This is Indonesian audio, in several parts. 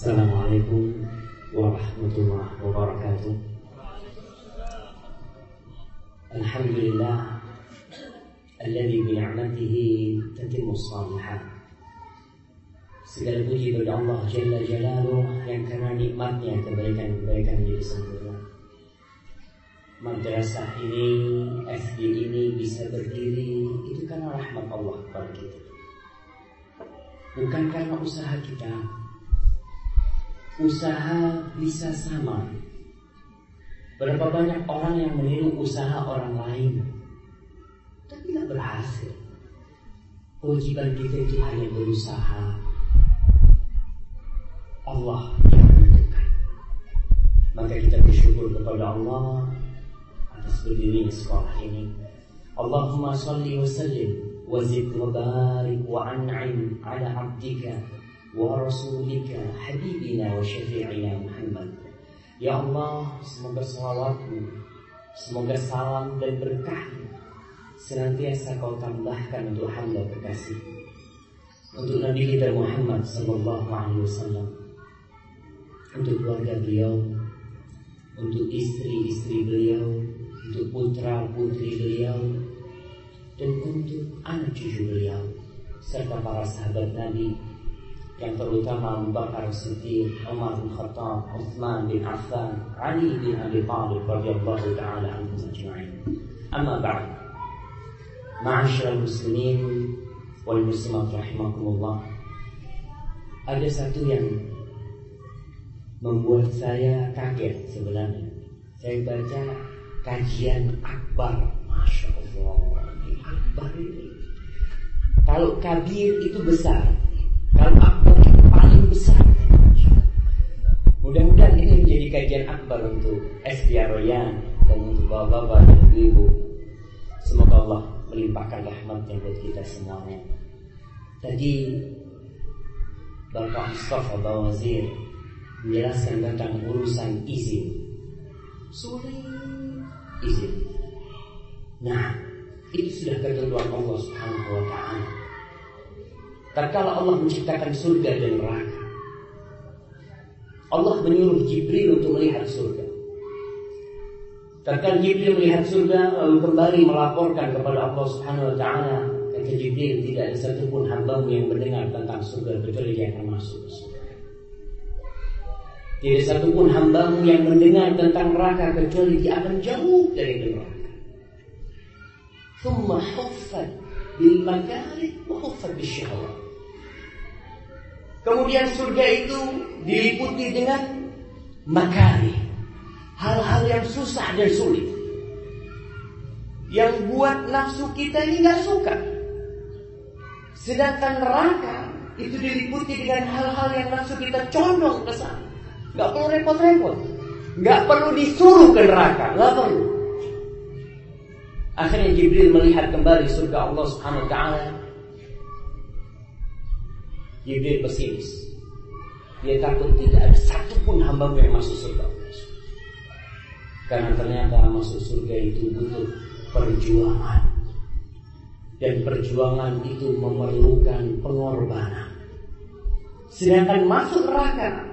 Assalamualaikum warahmatullahi wabarakatuh. Alhamdulillah alladzi bi ni'matihi tatimmu shalihat. Segala puji bagi Allah Jalla Jalaluh yang karena nikmatnya kebaikan-kebaikan menjadi sempurna. Madrasah ini, SD ini bisa berdiri itu karena rahmat Allah kepada kita. Bukan karena usaha kita. Usaha bisa sama. Berapa banyak orang yang meniru usaha orang lain, tapi tidak berhasil. Kewajiban kita itu hanya berusaha. Allah yang menentukan. Maka kita bersyukur kepada Allah atas berdirinya sekolah ini. Allahumma salli wa sallim wa zid wa barik wa an'im ala abdika habibina wa syafi'ina Muhammad. Ya Allah, semoga salawatmu, semoga salam dan berkah senantiasa kau tambahkan untuk hamba kekasih. Untuk Nabi kita Muhammad Sallallahu Alaihi Wasallam. Untuk keluarga beliau. Untuk istri-istri beliau. Untuk putra putri beliau. Dan untuk anak cucu beliau. Serta para sahabat Nabi yang terutama Abu Bakar Siddiq, Umar bin Khattab, Uthman bin Affan, Ali bin Abi Thalib radhiyallahu taala anhum ajma'in. Amma ba'd. Ma'asyiral muslimin wal muslimat rahimakumullah. Ada satu yang membuat saya kaget sebenarnya. Saya baca kajian akbar, masya Allah, akbar ini. Kalau kabir itu besar, kalau akbar itu paling besar. Mudah-mudahan ini menjadi kajian akbar untuk SD Royan dan untuk bapak-bapak dan ibu. Semoga Allah melimpahkan rahmatnya buat kita semuanya. Tadi Bapak Mustafa Bawazir menjelaskan tentang urusan izin. Sulit izin. Nah, itu sudah ketentuan Allah Subhanahu wa taala. Tatkala Allah menciptakan surga dan neraka, Allah menyuruh Jibril untuk melihat surga. Tatkala Jibril melihat surga lalu kembali melaporkan kepada Allah Subhanahu wa taala, kata Jibril tidak ada satupun hambamu yang mendengar tentang surga kecuali dia akan masuk ke surga. Tidak satupun hambamu yang mendengar tentang neraka kecuali dia akan jauh dari neraka. ثم حفت بالمكاره وحفت بالشهوات Kemudian surga itu diliputi dengan makari, hal-hal yang susah dan sulit, yang buat nafsu kita ini nggak suka. Sedangkan neraka itu diliputi dengan hal-hal yang nafsu kita condong ke sana, nggak perlu repot-repot, nggak perlu disuruh ke neraka, nggak perlu. Akhirnya Jibril melihat kembali surga Allah Subhanahu wa taala. Jibril pesimis. Dia takut tidak ada satupun hamba yang masuk surga. Karena ternyata masuk surga itu butuh perjuangan. Dan perjuangan itu memerlukan pengorbanan. Sedangkan masuk neraka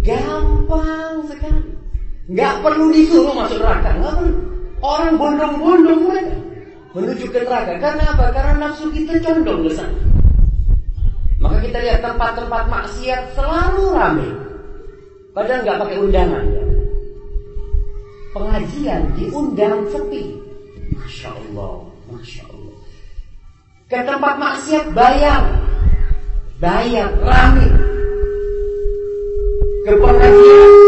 gampang sekali. Gak perlu disuruh masuk neraka. Orang bondong-bondong mereka menuju ke neraka. Karena apa? Karena nafsu kita condong ke sana. Kita lihat tempat-tempat maksiat selalu ramai. Padahal nggak pakai undangan. Ya. Pengajian diundang sepi. Masya Allah, Masya Allah. Ke tempat maksiat bayar. Bayar, ramai. Ke pengajian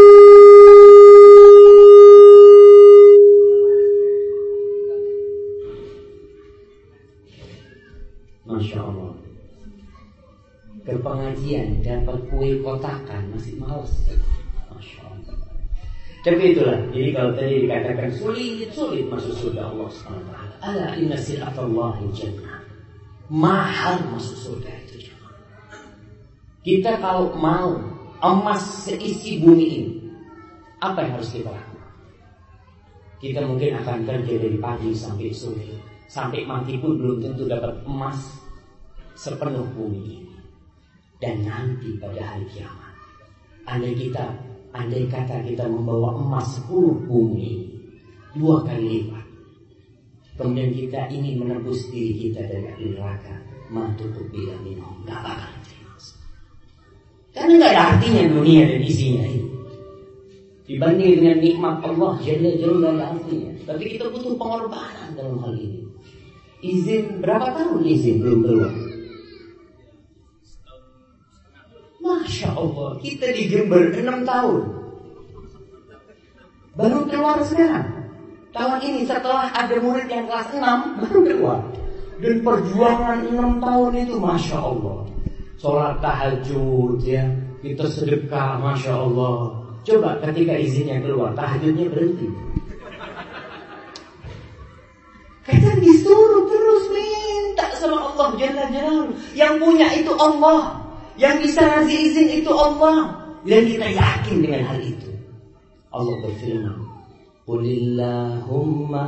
Ke pengajian dapat kue kotakan Masih males. Masya Allah. Tapi itulah Jadi kalau tadi dikatakan sulit-sulit Masuk surga Allah SWT Ala inna silatallahi jannah. Mahal masuk surga itu Kita kalau mau Emas seisi bumi ini Apa yang harus kita lakukan? Kita mungkin akan kerja dari pagi sampai sore. Sampai mati pun belum tentu dapat emas sepenuh bumi ini. Dan nanti pada hari kiamat. Andai kita, andai kata kita membawa emas sepuluh bumi, dua kali lipat. Kemudian kita ingin menembus diri kita dari api neraka, tutup bila minum, gak bakal terima. Karena gak ada artinya dunia dan isinya ini. Dibanding dengan nikmat Allah, jadi jauh gak ada artinya. Tapi kita butuh pengorbanan dalam hal ini. Izin berapa tahun izin belum keluar? Masya Allah, kita di Jember 6 tahun. Baru keluar sekarang. Tahun ini setelah ada murid yang kelas 6, baru keluar. Dan perjuangan 6 tahun itu Masya Allah. Sholat tahajud ya, kita sedekah Masya Allah. Coba ketika izinnya keluar, tahajudnya berhenti. Kita disuruh terus minta sama Allah Jalla. Yang punya itu Allah. Yang bisa ngasih izin itu Allah. Dan kita yakin dengan hal itu. Allah berfirman, Qulillahumma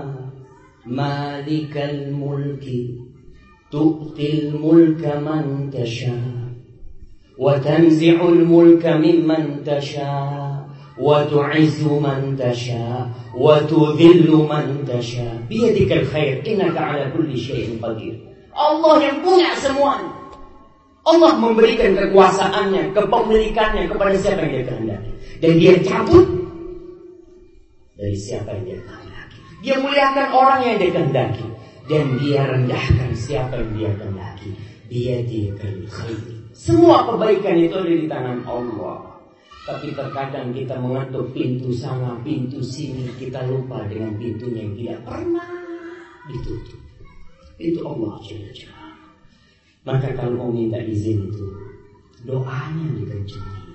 malikal mulki tu'til mulka man tasha wa tanzi'ul mulka mimman tasha وتعز من تشاء وتذل من تشاء بيدك الخير إنك على كل شيء قدير Allah yang punya semuanya Allah memberikan kekuasaannya, kepemilikannya kepada siapa yang dia kehendaki. Dan dia cabut dari siapa yang dia kehendaki. Dia muliakan orang yang dia kehendaki. Dan dia rendahkan siapa yang dia kehendaki. Dia khair. Semua kebaikan itu ada di tangan Allah. Tapi terkadang kita mengetuk pintu sana, pintu sini. Kita lupa dengan pintunya yang tidak pernah ditutup. Itu Allah Jalla maka kalau mau minta izin itu Doanya dikencangin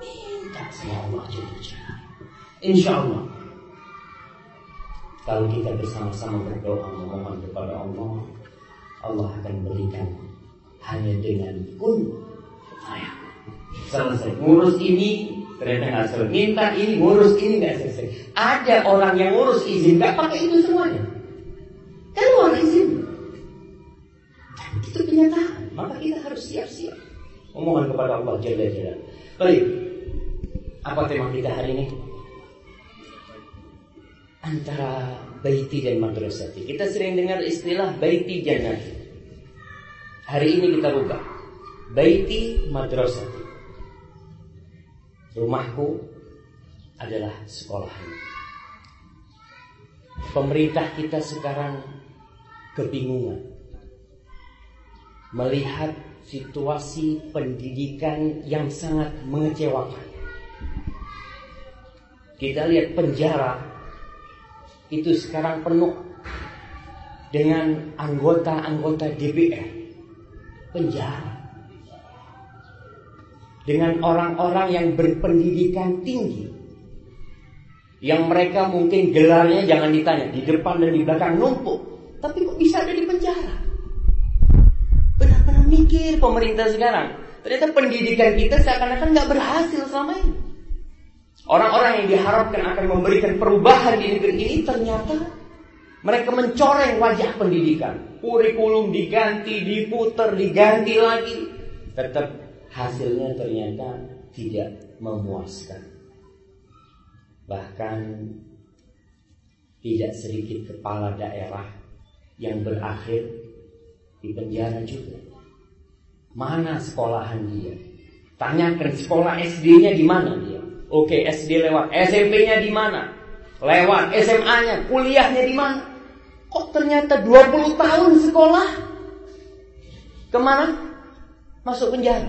Minta sama Allah Jalla Insya Allah. Kalau kita bersama-sama berdoa Memohon kepada Allah Allah akan berikan Hanya dengan kun. Saya Selesai. Ngurus ini Ternyata nggak selesai. Minta ini Ngurus ini nggak selesai. Ada orang yang ngurus izin nggak pakai itu semuanya. Keluar izin itu kenyataan. Maka kita harus siap-siap. Memohon kepada Allah Jalla Jalla. Baik. Apa tema kita hari ini? Antara baiti dan madrasati. Kita sering dengar istilah baiti jannati. Hari ini kita buka. Baiti madrasati. Rumahku adalah sekolah. Pemerintah kita sekarang kebingungan melihat situasi pendidikan yang sangat mengecewakan. Kita lihat penjara itu sekarang penuh dengan anggota-anggota DPR. Penjara. Dengan orang-orang yang berpendidikan tinggi. Yang mereka mungkin gelarnya jangan ditanya. Di depan dan di belakang numpuk. Tapi kok bisa ada di penjara? Mikir pemerintah sekarang. Ternyata pendidikan kita seakan-akan nggak berhasil selama ini. Orang-orang yang diharapkan akan memberikan perubahan di negeri ini ternyata mereka mencoreng wajah pendidikan. Kurikulum diganti, diputar, diganti lagi. Tetap hasilnya ternyata tidak memuaskan. Bahkan tidak sedikit kepala daerah yang berakhir di penjara juga. Mana sekolahan dia? Tanyakan sekolah SD-nya di mana dia? Oke, SD lewat. SMP-nya di mana? Lewat. SMA-nya, kuliahnya di mana? Kok ternyata 20 tahun sekolah? Ke mana? Masuk penjara.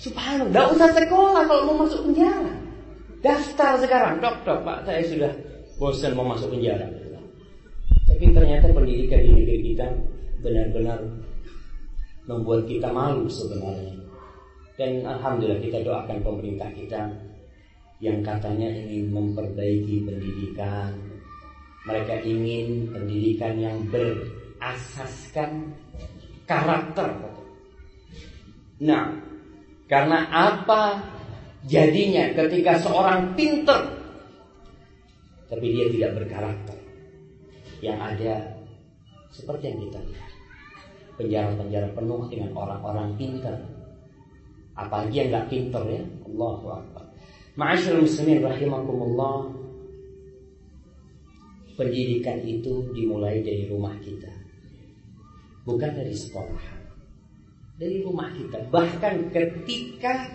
Subhanallah, gak usah sekolah kalau mau masuk penjara. Daftar sekarang, dok, dok, pak, saya sudah bosan mau masuk penjara. Tapi ternyata pendidikan di negeri kita benar-benar membuat kita malu sebenarnya. Dan alhamdulillah kita doakan pemerintah kita yang katanya ingin memperbaiki pendidikan. Mereka ingin pendidikan yang berasaskan karakter. Nah, karena apa jadinya ketika seorang pinter tapi dia tidak berkarakter. Yang ada seperti yang kita lihat penjara-penjara penuh dengan orang-orang pintar. Apalagi yang nggak pintar ya, Allah Akbar. Ma'asyiral muslimin rahimakumullah. Pendidikan itu dimulai dari rumah kita. Bukan dari sekolah. Dari rumah kita. Bahkan ketika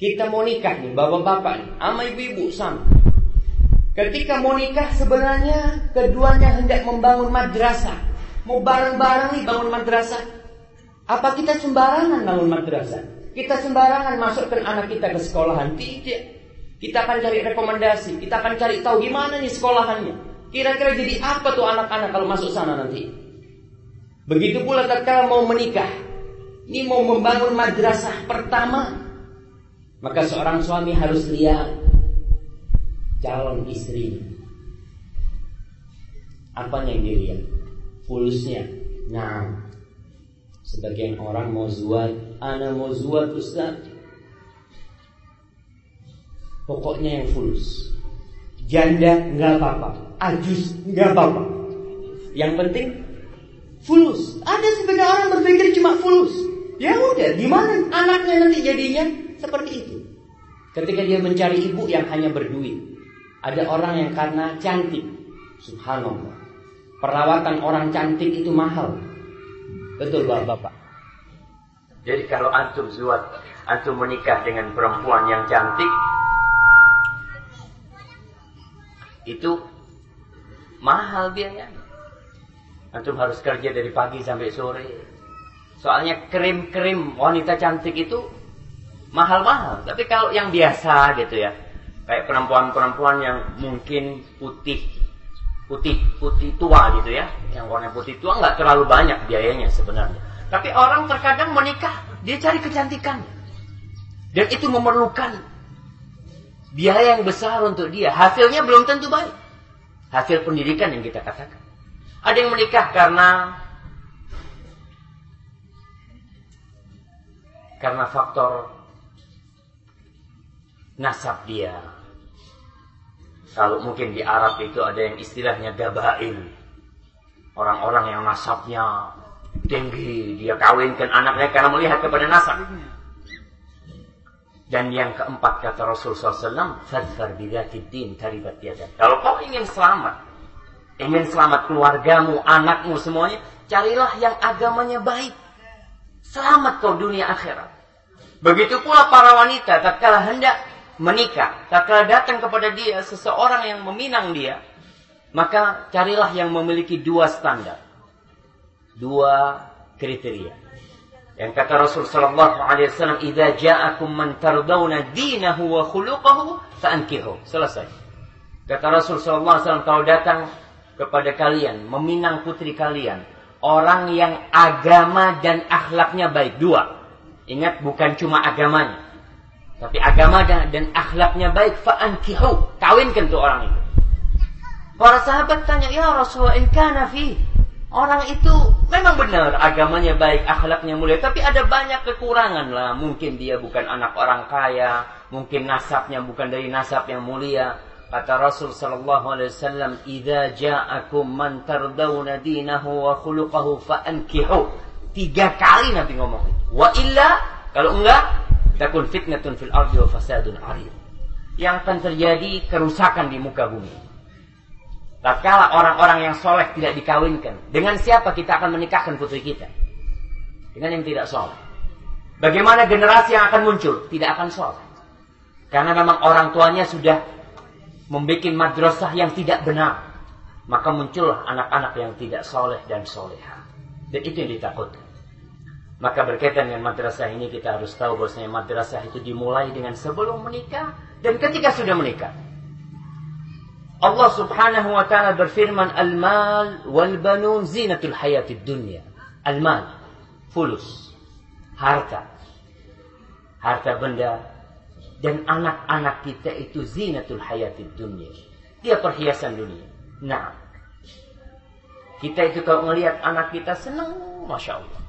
kita mau nikah nih, bapak-bapak nih, sama ibu-ibu sama. Ketika mau nikah sebenarnya keduanya hendak membangun madrasah. Mau bareng-bareng nih bangun madrasah. Apa kita sembarangan bangun madrasah? Kita sembarangan masukkan anak kita ke sekolahan? Tidak. Kita akan cari rekomendasi, kita akan cari tahu gimana nih sekolahannya. Kira-kira jadi apa tuh anak-anak kalau masuk sana nanti? Begitu pula tatkala mau menikah. Ini mau membangun madrasah pertama. Maka seorang suami harus lihat calon istri. Apanya yang dilihat? Fulusnya. Nah, sebagian orang mau zuat, ana mau zuat Ustaz. Pokoknya yang fulus. Janda nggak apa-apa, ajus nggak apa-apa. Yang penting fulus. Ada sebagian orang berpikir cuma fulus. Ya udah, gimana anaknya nanti jadinya seperti itu. Ketika dia mencari ibu yang hanya berduit. Ada orang yang karena cantik. Subhanallah. Perawatan orang cantik itu mahal. Betul Bapak. Jadi kalau antum zuat, antum menikah dengan perempuan yang cantik, itu mahal biayanya. Antum harus kerja dari pagi sampai sore. Soalnya krim-krim wanita cantik itu mahal-mahal. Tapi kalau yang biasa gitu ya, kayak perempuan-perempuan yang mungkin putih putih putih tua gitu ya, yang warna putih tua nggak terlalu banyak biayanya sebenarnya. Tapi orang terkadang menikah dia cari kecantikan dan itu memerlukan biaya yang besar untuk dia. Hasilnya belum tentu baik. Hasil pendidikan yang kita katakan. Ada yang menikah karena karena faktor nasab dia. Kalau mungkin di Arab itu ada yang istilahnya gabail. Orang-orang yang nasabnya tinggi, dia kawinkan anaknya karena melihat kepada nasab. Dan yang keempat kata Rasul SAW, Fadfar bidhatid din taribat yadan. Kalau kau ingin selamat, ingin selamat keluargamu, anakmu semuanya, carilah yang agamanya baik. Selamat kau dunia akhirat. Begitu pula para wanita, tatkala hendak menikah, tatkala datang kepada dia seseorang yang meminang dia, maka carilah yang memiliki dua standar. Dua kriteria. Yang kata Rasul sallallahu alaihi wasallam, "Idza ja'akum man tardawna dinahu wa khuluquhu fa'ankihu." Selesai. Kata Rasul sallallahu alaihi wasallam, kalau datang kepada kalian, meminang putri kalian, orang yang agama dan akhlaknya baik. Dua. Ingat bukan cuma agamanya. Tapi agama dan, dan akhlaknya baik, fa'ankihu. Kawinkan tuh orang itu. Para sahabat tanya, "Ya Rasulullah, in kana fi Orang itu memang benar agamanya baik, akhlaknya mulia, tapi ada banyak kekurangan lah. Mungkin dia bukan anak orang kaya, mungkin nasabnya bukan dari nasab yang mulia. Kata Rasul sallallahu alaihi wasallam, "Idza ja'akum man tardawna dinahu wa khuluquhu fa'ankihu." Tiga kali Nabi ngomong itu. Wa illa kalau enggak takun fitnatun fil ardi wa fasadun arid. Yang akan terjadi kerusakan di muka bumi. Tatkala orang-orang yang soleh tidak dikawinkan, dengan siapa kita akan menikahkan putri kita? Dengan yang tidak soleh. Bagaimana generasi yang akan muncul? Tidak akan soleh. Karena memang orang tuanya sudah membuat madrasah yang tidak benar. Maka muncullah anak-anak yang tidak soleh dan soleha. Dan itu yang ditakutkan. Maka berkaitan dengan madrasah ini kita harus tahu bahwasanya madrasah itu dimulai dengan sebelum menikah dan ketika sudah menikah. Allah subhanahu wa ta'ala berfirman Al-mal wal banun zinatul hayatid dunya. Al-mal Fulus Harta Harta benda Dan anak-anak kita itu zinatul hayatid dunya. Dia perhiasan dunia. Nah Kita itu kalau melihat anak kita senang Masya Allah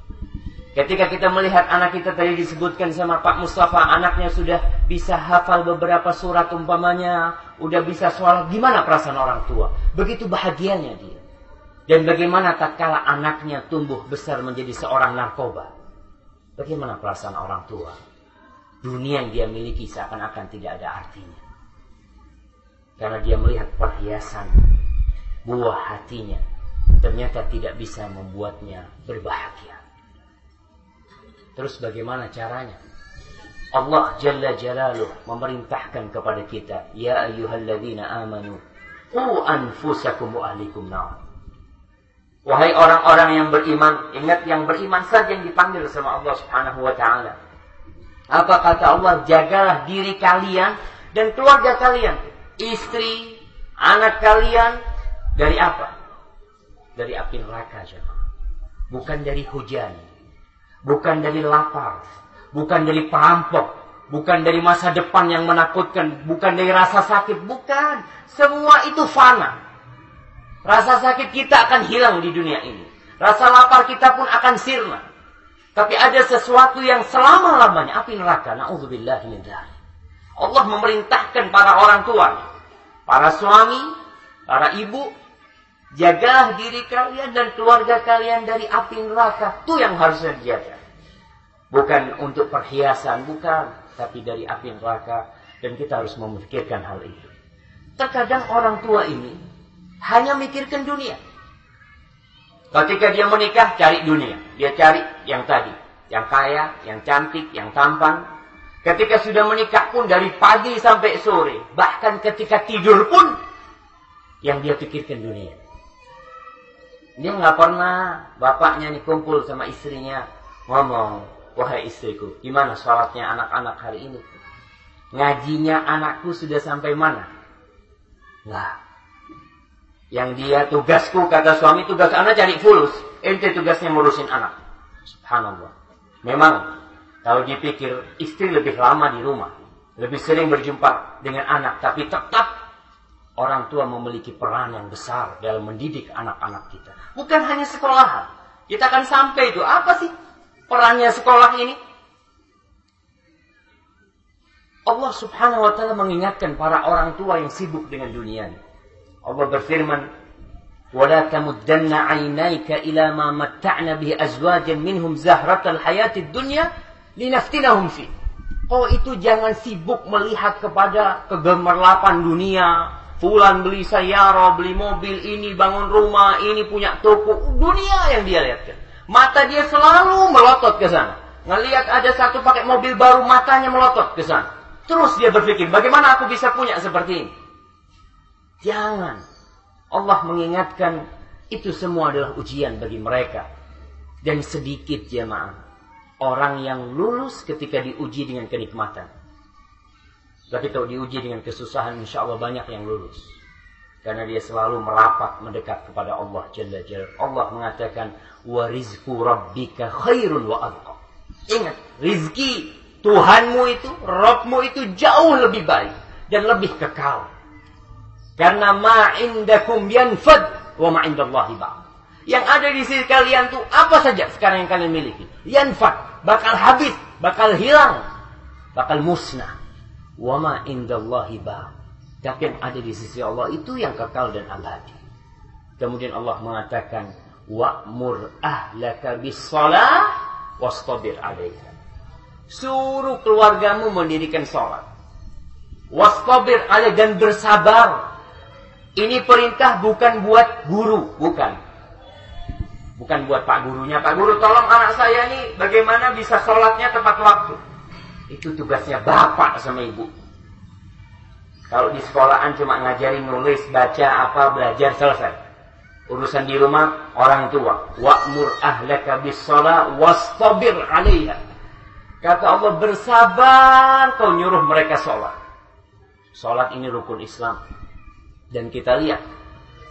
Ketika kita melihat anak kita tadi disebutkan sama Pak Mustafa, anaknya sudah bisa hafal beberapa surat umpamanya, udah bisa sholat, gimana perasaan orang tua? Begitu bahagianya dia. Dan bagaimana tatkala anaknya tumbuh besar menjadi seorang narkoba? Bagaimana perasaan orang tua? dunia yang dia miliki seakan-akan tidak ada artinya. Karena dia melihat perhiasan buah hatinya ternyata tidak bisa membuatnya berbahagia. Terus bagaimana caranya? Allah Jalla Jalaluh memerintahkan kepada kita, Ya ayyuhalladzina amanu, Qu anfusakum wa. Wahai orang-orang yang beriman, ingat yang beriman saja yang dipanggil sama Allah Subhanahu wa taala. Apa kata Allah? Jagalah diri kalian dan keluarga kalian, istri, anak kalian dari apa? Dari api neraka, jemaah. Bukan dari hujan, bukan dari lapar, bukan dari perampok, bukan dari masa depan yang menakutkan, bukan dari rasa sakit, bukan. Semua itu fana. Rasa sakit kita akan hilang di dunia ini. Rasa lapar kita pun akan sirna. Tapi ada sesuatu yang selama-lamanya api neraka. Nauzubillah min Allah memerintahkan para orang tua, para suami, para ibu, jagalah diri kalian dan keluarga kalian dari api neraka. Itu yang harusnya dijaga. Bukan untuk perhiasan, bukan. Tapi dari api neraka. Dan kita harus memikirkan hal itu. Terkadang orang tua ini hanya mikirkan dunia. Ketika dia menikah, cari dunia. Dia cari yang tadi. Yang kaya, yang cantik, yang tampan. Ketika sudah menikah pun dari pagi sampai sore. Bahkan ketika tidur pun, yang dia pikirkan dunia. Dia nggak pernah bapaknya nih kumpul sama istrinya ngomong, Wahai istriku, gimana sholatnya anak-anak hari ini? Ngajinya anakku sudah sampai mana? Nah, yang dia tugasku, kata suami, tugas anak cari fulus. Ente tugasnya ngurusin anak. Subhanallah. Memang, kalau dipikir, istri lebih lama di rumah. Lebih sering berjumpa dengan anak. Tapi tetap, orang tua memiliki peran yang besar dalam mendidik anak-anak kita. Bukan hanya sekolahan. Kita akan sampai itu. Apa sih perannya sekolah ini? Allah subhanahu wa ta'ala mengingatkan para orang tua yang sibuk dengan dunia. Allah berfirman, وَلَا تَمُدَّنَّ عَيْنَيْكَ إِلَى مَا مَتَّعْنَ بِهِ أَزْوَاجًا مِنْهُمْ زَهْرَةَ الْحَيَاةِ الدُّنْيَا لِنَفْتِنَهُمْ فِي Kau itu jangan sibuk melihat kepada kegemerlapan dunia. Fulan beli sayara, beli mobil, ini bangun rumah, ini punya toko. Dunia yang dia lihatkan. Mata dia selalu melotot ke sana. Ngelihat ada satu pakai mobil baru, matanya melotot ke sana. Terus dia berpikir, bagaimana aku bisa punya seperti ini? Jangan. Allah mengingatkan, itu semua adalah ujian bagi mereka. Dan sedikit jemaah. Orang yang lulus ketika diuji dengan kenikmatan. Tapi kalau diuji dengan kesusahan, insya Allah banyak yang lulus. Karena dia selalu merapat mendekat kepada Allah Jalla. Allah mengatakan, wa rizku rabbika khairun wa adqa. Ingat, rizki Tuhanmu itu, Rabbmu itu jauh lebih baik dan lebih kekal. Karena ma indakum yanfad wa ma indallahi ba'd. Yang ada di sisi kalian tuh apa saja sekarang yang kalian miliki. Yanfad, bakal habis, bakal hilang, bakal musnah. Wa ma indallahi ba'd. Tapi yang ada di sisi Allah itu yang kekal dan abadi. Kemudian Allah mengatakan, Wa'mur ahlaka bis-salah wastabir alaiha. Suruh keluargamu mendirikan sholat. Wastabir alaih dan bersabar. Ini perintah bukan buat guru, bukan. Bukan buat pak gurunya. Pak guru tolong anak saya nih bagaimana bisa sholatnya tepat waktu. Itu tugasnya bapak sama ibu. Kalau di sekolahan cuma ngajarin nulis, baca, apa, belajar, selesai. Urusan di rumah, orang tua. Wa'mur ahlaka bis wastabir alaiha. Kata Allah, bersabar kau nyuruh mereka sholat. Sholat ini rukun Islam. Dan kita lihat,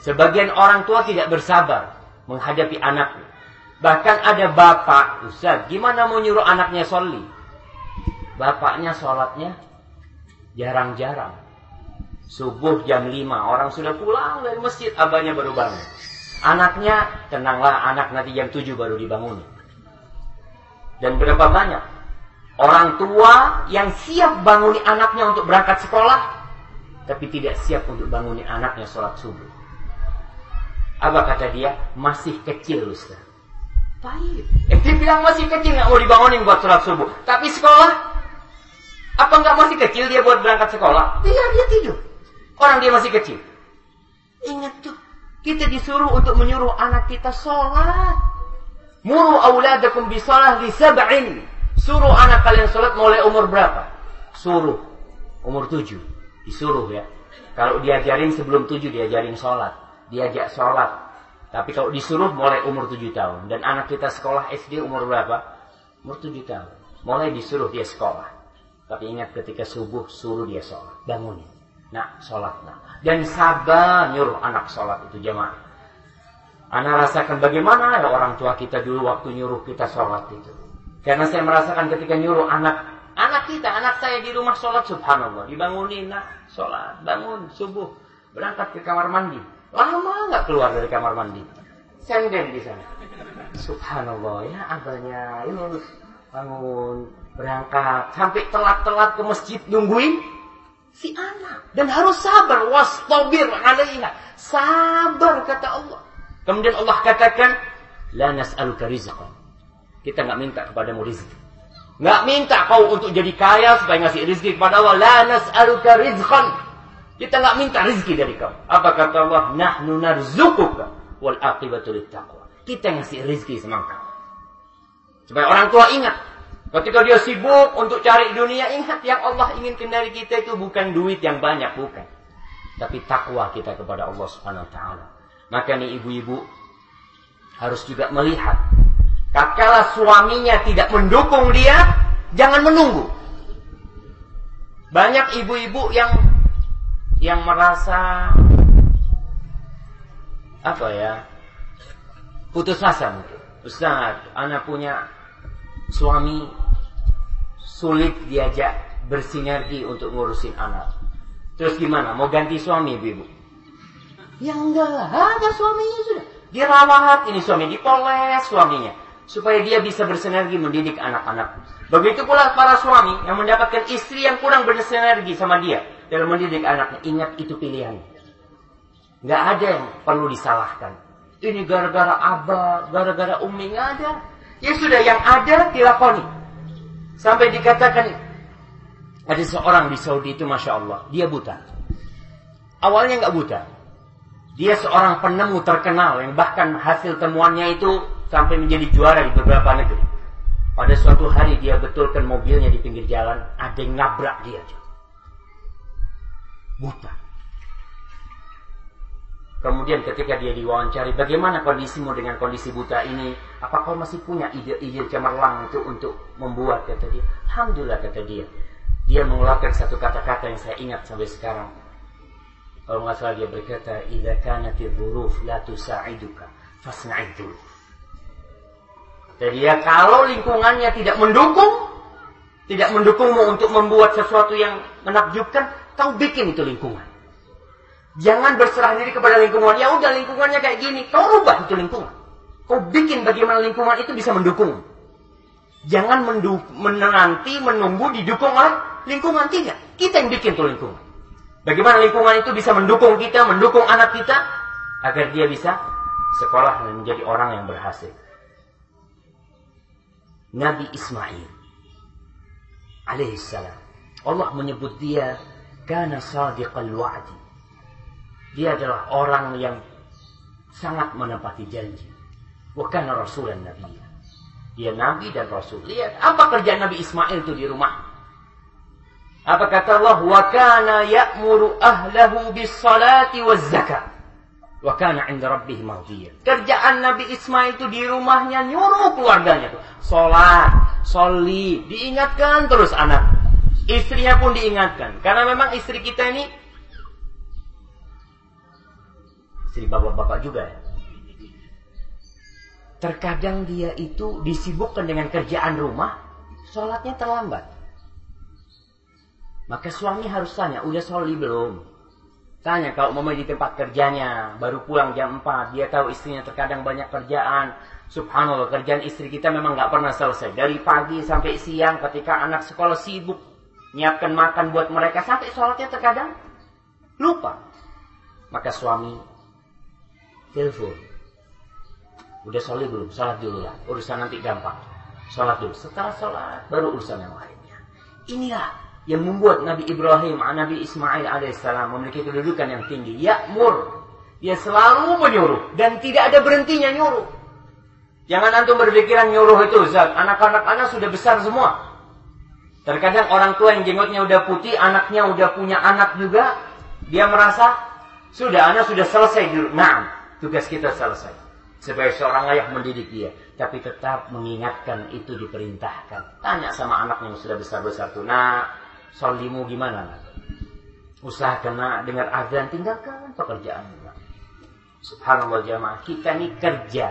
sebagian orang tua tidak bersabar menghadapi anaknya. Bahkan ada bapak, Ustaz, gimana mau nyuruh anaknya sholli? Bapaknya sholatnya jarang-jarang. Subuh jam 5, orang sudah pulang dari masjid, abahnya baru bangun. Anaknya, tenanglah anak nanti jam 7 baru dibangun. Dan berapa banyak orang tua yang siap bangun anaknya untuk berangkat sekolah, tapi tidak siap untuk bangun anaknya sholat subuh. Apa kata dia? Masih kecil Ustaz. Baik. Eh, dia bilang masih kecil nggak mau dibangunin buat sholat subuh. Tapi sekolah Apa nggak masih kecil dia buat berangkat sekolah? Iya, dia tidur. Orang dia masih kecil. Ingat tuh, kita disuruh untuk menyuruh anak kita sholat. Muru awladakum bisalah li sab'in. Suruh anak kalian sholat mulai umur berapa? Suruh. Umur tujuh. Disuruh ya. Kalau diajarin sebelum tujuh diajarin sholat. Diajak sholat. Tapi kalau disuruh mulai umur tujuh tahun. Dan anak kita sekolah SD umur berapa? Umur tujuh tahun. Mulai disuruh dia sekolah. Tapi ingat ketika subuh suruh dia sholat. Bangunin. Nah, sholat. Nah. Dan sabar nyuruh anak sholat itu jemaah. Anak rasakan bagaimana ya orang tua kita dulu waktu nyuruh kita sholat itu. Karena saya merasakan ketika nyuruh anak anak kita, anak saya di rumah sholat subhanallah. Dibangunin, nah sholat, bangun, subuh. Berangkat ke kamar mandi. Lama nggak keluar dari kamar mandi. Senden di sana. Subhanallah ya abahnya Yunus bangun berangkat. Sampai telat-telat ke masjid nungguin si anak. Dan harus sabar. Wastabir alaiha sabar kata Allah. Kemudian Allah katakan la nas'aluka rizqan. Kita nggak minta kepadamu rezeki nggak minta kau untuk jadi kaya supaya ngasih rezeki kepada Allah. La nas'aluka rizqan. Kita nggak minta rezeki dari kau. Apa kata Allah? Nahnu narzukuka wal aqibatu kita ngasih rezeki sama kau. Supaya orang tua ingat Ketika dia sibuk untuk cari dunia, ingat yang Allah inginkan dari kita itu bukan duit yang banyak, bukan. Tapi takwa kita kepada Allah Subhanahu wa taala. Maka nih ibu-ibu harus juga melihat Kala suaminya tidak mendukung dia, jangan menunggu. Banyak ibu-ibu yang yang merasa apa ya? putus asa mungkin. Ustaz, anak punya suami sulit diajak bersinergi untuk ngurusin anak. Terus gimana? Mau ganti suami, ibu? Ya enggak lah, ada suaminya sudah. Dirawat, ini suami dipoles suaminya. Supaya dia bisa bersinergi mendidik anak-anak. Begitu pula para suami yang mendapatkan istri yang kurang bersinergi sama dia dalam mendidik anaknya. Ingat itu pilihan. Nggak ada yang perlu disalahkan. Ini gara-gara abah, gara-gara umi, nggak ada. Ya sudah, yang ada dilakoni. Sampai dikatakan ada seorang di Saudi itu Masya Allah. Dia buta. Awalnya nggak buta. Dia seorang penemu terkenal yang bahkan hasil temuannya itu sampai menjadi juara di beberapa negeri. Pada suatu hari dia betulkan mobilnya di pinggir jalan, ada yang nabrak dia. Buta. Kemudian ketika dia diwawancari, bagaimana kondisimu dengan kondisi buta ini? Apa kau masih punya ide-ide cemerlang itu untuk membuat, kata dia. Alhamdulillah, kata dia. Dia mengeluarkan satu kata-kata yang saya ingat sampai sekarang. Kalau nggak salah dia berkata, "Idza kanatil dhuruf la tusa'iduka, fasna'id dhuruf." Jadi ya kalau lingkungannya tidak mendukung, tidak mendukungmu untuk membuat sesuatu yang menakjubkan, kau bikin itu lingkungan. Jangan berserah diri kepada lingkungan. Ya udah lingkungannya kayak gini. Kau rubah itu lingkungan. Kau bikin bagaimana lingkungan itu bisa mendukung. Jangan menanti, menunggu didukung oleh lingkungan. Tidak. Kita yang bikin tuh lingkungan. Bagaimana lingkungan itu bisa mendukung kita, mendukung anak kita. Agar dia bisa sekolah dan menjadi orang yang berhasil. Nabi Ismail alaihissalam. Allah menyebut dia karena sadiqal wa'di dia adalah orang yang sangat menepati janji. Bukan Rasul dan Nabi. Dia Nabi dan Rasul. Lihat, apa kerjaan Nabi Ismail itu di rumah? Apa kata Allah? Wa kana ya'muru ahlahu bis salati waz zakat. Wa kana 'inda rabbih. Kerjaan Nabi Ismail itu di rumahnya nyuruh keluarganya tuh. Salat, soli, diingatkan terus anak. Istrinya pun diingatkan. Karena memang istri kita ini istri bapak-bapak juga. Terkadang dia itu disibukkan dengan kerjaan rumah, sholatnya terlambat. Maka suami harus tanya, udah sholli belum? Tanya kalau mau di tempat kerjanya, baru pulang jam 4, dia tahu istrinya terkadang banyak kerjaan. Subhanallah, kerjaan istri kita memang nggak pernah selesai. Dari pagi sampai siang ketika anak sekolah sibuk, nyiapkan makan buat mereka, sampai sholatnya terkadang lupa. Maka suami telepon. Udah sholat belum? Sholat dulu lah. Urusan nanti gampang. Sholat dulu. Setelah sholat, baru urusan yang lainnya. Inilah yang membuat Nabi Ibrahim, Nabi Ismail alaihissalam memiliki kedudukan yang tinggi. Ya'mur. Dia selalu menyuruh dan tidak ada berhentinya nyuruh. Jangan antum berpikiran nyuruh itu zat. Anak-anak anak sudah besar semua. Terkadang orang tua yang jenggotnya udah putih, anaknya udah punya anak juga, dia merasa sudah anak sudah selesai dulu. Nah, tugas kita selesai. Sebagai seorang ayah mendidik dia, tapi tetap mengingatkan itu diperintahkan. Tanya sama anaknya yang sudah besar-besar tuh, nah, solimu gimana? Nak? Usahakan nak dengar azan, tinggalkan pekerjaan. Subhanallah jamaah, kita ini kerja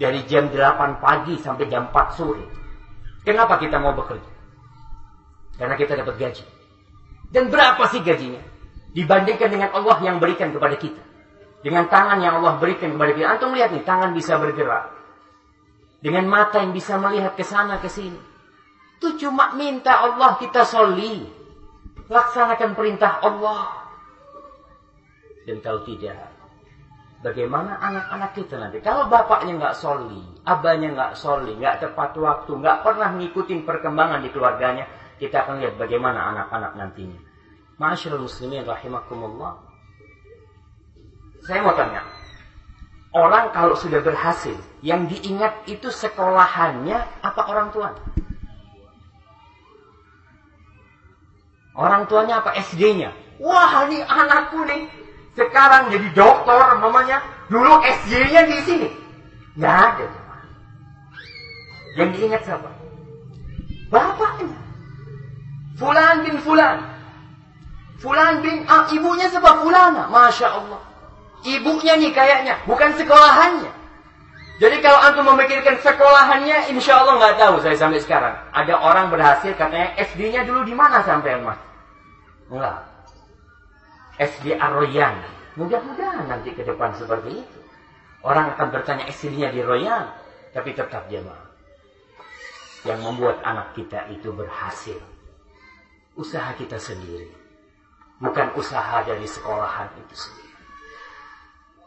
dari jam 8 pagi sampai jam 4 sore. Kenapa kita mau bekerja? Karena kita dapat gaji. Dan berapa sih gajinya? Dibandingkan dengan Allah yang berikan kepada kita. Dengan tangan yang Allah berikan kepada kita. Antum lihat nih, tangan bisa bergerak. Dengan mata yang bisa melihat ke sana ke sini. Itu cuma minta Allah kita soli. Laksanakan perintah Allah. Dan kalau tidak, Bagaimana anak-anak kita nanti? Kalau bapaknya nggak soli, abahnya nggak soli, nggak tepat waktu, nggak pernah ngikutin perkembangan di keluarganya, kita akan lihat bagaimana anak-anak nantinya. Masyaallah muslimin rahimakumullah. Saya mau tanya, orang kalau sudah berhasil, yang diingat itu sekolahannya apa orang tua? Orang tuanya apa SD-nya? Wah, ini anakku nih sekarang jadi dokter, mamanya. Dulu SJ-nya di sini. Nggak ada. Yang diingat siapa? Bapaknya. Fulan bin Fulan. Fulan bin, ah, ibunya siapa? Fulana. Masya Allah. Ibunya nih kayaknya, bukan sekolahannya. Jadi kalau antum memikirkan sekolahannya, insya Allah nggak tahu saya sampai sekarang. Ada orang berhasil katanya SD-nya dulu di mana sampai mas? Enggak. SD Arroyan. Mudah-mudahan nanti ke depan seperti itu. Orang akan bertanya istrinya di Royan. Tapi tetap jemaah. Yang membuat anak kita itu berhasil. Usaha kita sendiri. Bukan usaha dari sekolahan itu sendiri.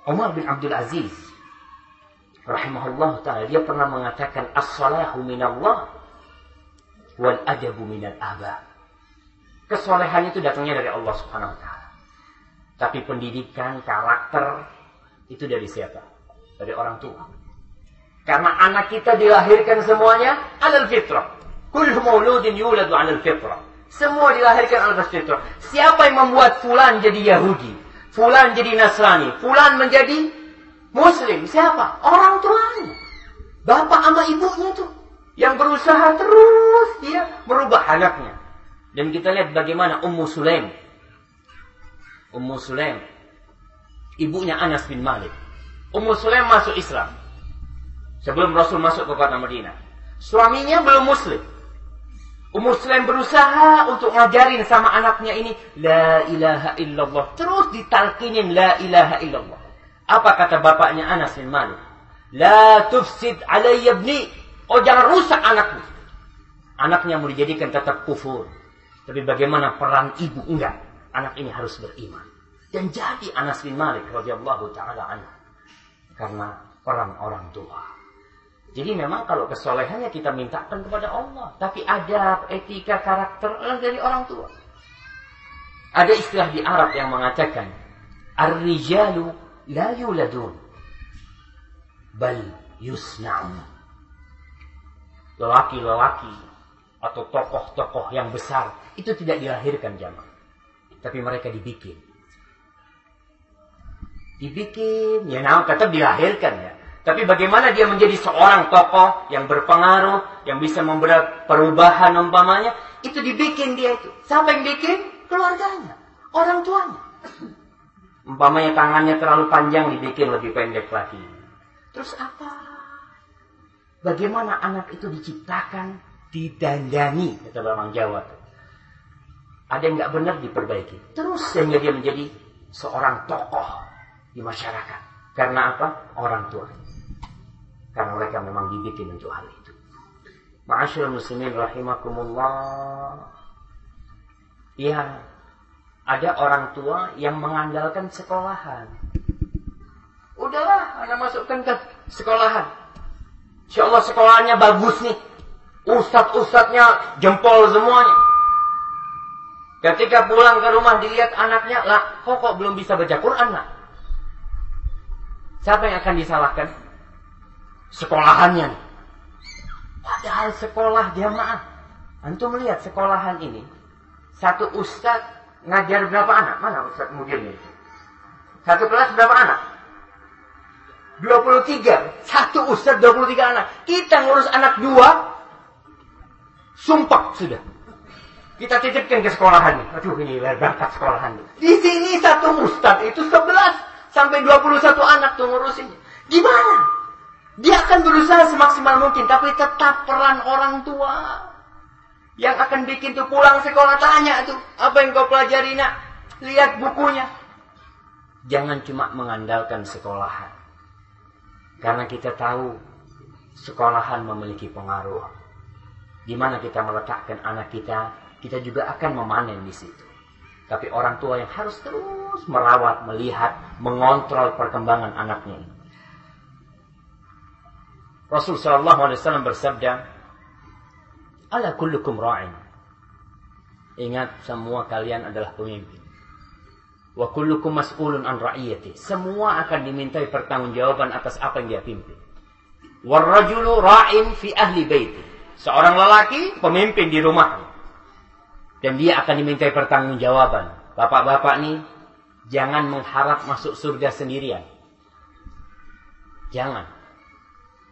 Umar bin Abdul Aziz. Rahimahullah ta'ala. Dia pernah mengatakan. As-salahu minallah. Wal adabu minal abah. Kesolehan itu datangnya dari Allah subhanahu wa ta'ala. Tapi pendidikan, karakter, itu dari siapa? Dari orang tua. Karena anak kita dilahirkan semuanya alal fitrah. Kullu mauludin yuladu alal fitrah. Semua dilahirkan alal fitrah. Siapa yang membuat fulan jadi Yahudi? Fulan jadi Nasrani? Fulan menjadi Muslim? Siapa? Orang tuanya. Bapak sama ibunya tuh. Yang berusaha terus dia merubah anaknya. Dan kita lihat bagaimana Ummu Sulaim Ummu Sulaim. Ibunya Anas bin Malik. Ummu Sulaim masuk Islam. Sebelum Rasul masuk ke kota Madinah. Suaminya belum muslim. Ummu Sulaim berusaha untuk ngajarin sama anaknya ini. La ilaha illallah. Terus ditalkinin la ilaha illallah. Apa kata bapaknya Anas bin Malik? La tufsid alayya ibni. Oh jangan rusak anakku. Anaknya mau dijadikan tetap kufur. Tapi bagaimana peran ibu? Enggak anak ini harus beriman. Dan jadi Anas bin Malik radhiyallahu taala anhu karena peran orang tua. Jadi memang kalau kesolehannya kita mintakan kepada Allah, tapi ada etika karakter dari orang tua. Ada istilah di Arab yang mengatakan ar-rijalu la yuladun bal yusna'un. Lelaki-lelaki atau tokoh-tokoh yang besar itu tidak dilahirkan jamaah tapi mereka dibikin. Dibikin, ya nah, tetap dilahirkan ya. Tapi bagaimana dia menjadi seorang tokoh yang berpengaruh, yang bisa membuat perubahan umpamanya, itu dibikin dia itu. Siapa yang bikin? Keluarganya, orang tuanya. Umpamanya tangannya terlalu panjang, dibikin lebih pendek lagi. Terus apa? Bagaimana anak itu diciptakan, didandani, kata Bang Jawa ada yang nggak benar diperbaiki. Terus sehingga dia menjadi seorang tokoh di masyarakat. Karena apa? Orang tua. Karena mereka memang dibikin untuk hal itu. Ma'asyur muslimin rahimakumullah. Ya, ada orang tua yang mengandalkan sekolahan. Udahlah, anda masukkan ke sekolahan. Insya Allah sekolahnya bagus nih. Ustadz-ustadznya jempol semuanya. Ketika pulang ke rumah dilihat anaknya, lah kok kok belum bisa baca Quran nak? Siapa yang akan disalahkan? Sekolahannya. Padahal sekolah jamaah. Antum melihat sekolahan ini. Satu ustaz ngajar berapa anak? Mana ustaz ini? Satu kelas berapa anak? 23. Satu ustaz 23 anak. Kita ngurus anak dua. Sumpah sudah. Kita titipkan ke sekolahan nih. Aduh ini berangkat sekolahan nih. Di sini satu ustaz itu 11 sampai 21 anak tuh ngurusin. Gimana? Dia akan berusaha semaksimal mungkin. Tapi tetap peran orang tua. Yang akan bikin tuh pulang sekolah tanya tuh. Apa yang kau pelajari nak? Lihat bukunya. Jangan cuma mengandalkan sekolahan. Karena kita tahu sekolahan memiliki pengaruh. Di mana kita meletakkan anak kita kita juga akan memanen di situ. Tapi orang tua yang harus terus merawat, melihat, mengontrol perkembangan anaknya. Rasul Shallallahu Alaihi Wasallam bersabda, "Ala kullukum ra'in." Ingat semua kalian adalah pemimpin. Wa kullukum mas'ulun an ra'iyati. Semua akan dimintai pertanggungjawaban atas apa yang dia pimpin. Warrajulu ra'in fi ahli baiti. Seorang lelaki pemimpin di rumahnya. Dan dia akan dimintai pertanggungjawaban. Bapak-bapak nih, jangan mengharap masuk surga sendirian. Jangan.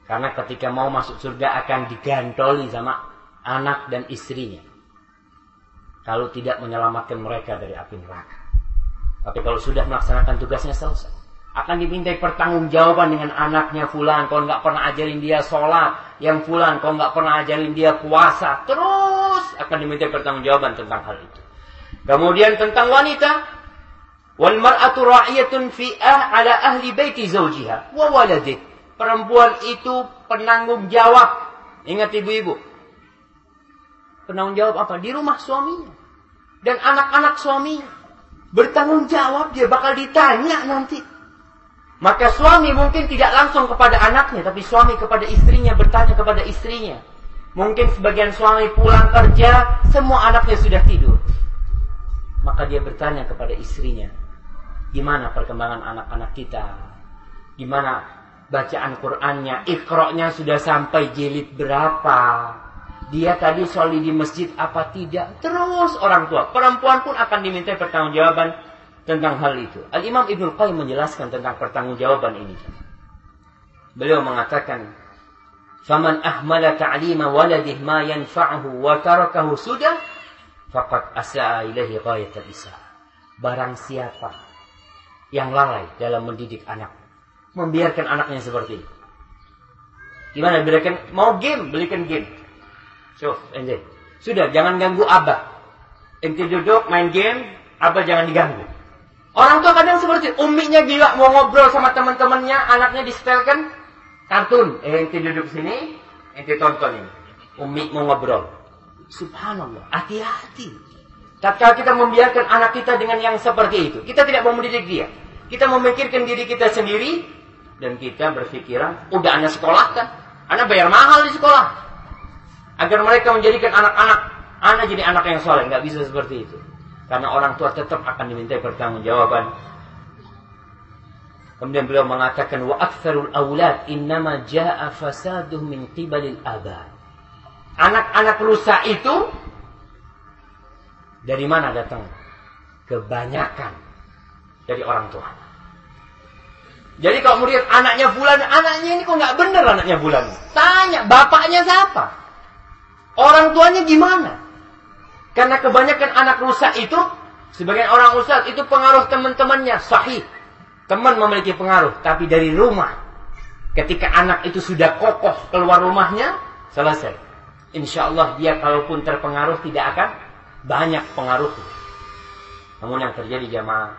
Karena ketika mau masuk surga akan digantoli sama anak dan istrinya. Kalau tidak menyelamatkan mereka dari api neraka. Tapi kalau sudah melaksanakan tugasnya selesai. Akan dimintai pertanggungjawaban dengan anaknya fulan. Kalau nggak pernah ajarin dia sholat. Yang fulan, kalau nggak pernah ajarin dia puasa. Terus akan diminta pertanggungjawaban tentang hal itu. Kemudian tentang wanita, wal mar'atu ra'iyatun fi ah ala ahli baiti zawjiha wa waladih. Perempuan itu penanggung jawab. Ingat ibu-ibu. Penanggung jawab apa? Di rumah suaminya. Dan anak-anak suaminya. Bertanggung jawab dia bakal ditanya nanti. Maka suami mungkin tidak langsung kepada anaknya, tapi suami kepada istrinya bertanya kepada istrinya. Mungkin sebagian suami pulang kerja, semua anaknya sudah tidur. Maka dia bertanya kepada istrinya, gimana perkembangan anak-anak kita? Gimana bacaan Qur'annya? Ikroknya sudah sampai jilid berapa? Dia tadi soli di masjid apa tidak? Terus orang tua. Perempuan pun akan diminta pertanggungjawaban tentang hal itu. Al-Imam Ibnu Qayyim menjelaskan tentang pertanggungjawaban ini. Beliau mengatakan, Faman ahmala ta'lima waladih ma yanfa'uhu wa tarakahu sudah faqad asa'a ilahi ghayatul isa. Barang siapa yang lalai dalam mendidik anak, membiarkan anaknya seperti ini. Gimana berikan mau game, belikan game. So, ente. Sudah, jangan ganggu abah. Ente duduk main game, abah jangan diganggu. Orang tua kadang seperti umminya gila mau ngobrol sama teman-temannya, anaknya disetelkan, kartun. Eh, ente duduk sini, ente tonton ini. Umi mau ngobrol. Subhanallah, hati-hati. Tatkala kita membiarkan anak kita dengan yang seperti itu, kita tidak mau mendidik dia. Kita memikirkan diri kita sendiri dan kita berpikiran, udah anak sekolah kan, anak bayar mahal di sekolah. Agar mereka menjadikan anak-anak, anak jadi anak yang soleh, nggak bisa seperti itu. Karena orang tua tetap akan diminta pertanggungjawaban Kemudian beliau mengatakan wa aktsarul aulad innama jaa fasaduh min qibalil aba. Anak-anak rusak itu dari mana datang? Kebanyakan dari orang tua. Jadi kalau melihat anaknya bulan, anaknya ini kok nggak bener anaknya bulan. Tanya, bapaknya siapa? Orang tuanya gimana? Karena kebanyakan anak rusak itu, sebagian orang rusak itu pengaruh teman-temannya sahih. Teman memiliki pengaruh, tapi dari rumah. Ketika anak itu sudah kokoh keluar rumahnya, selesai. Insya Allah dia kalaupun terpengaruh tidak akan banyak pengaruh. Namun yang terjadi jamaah,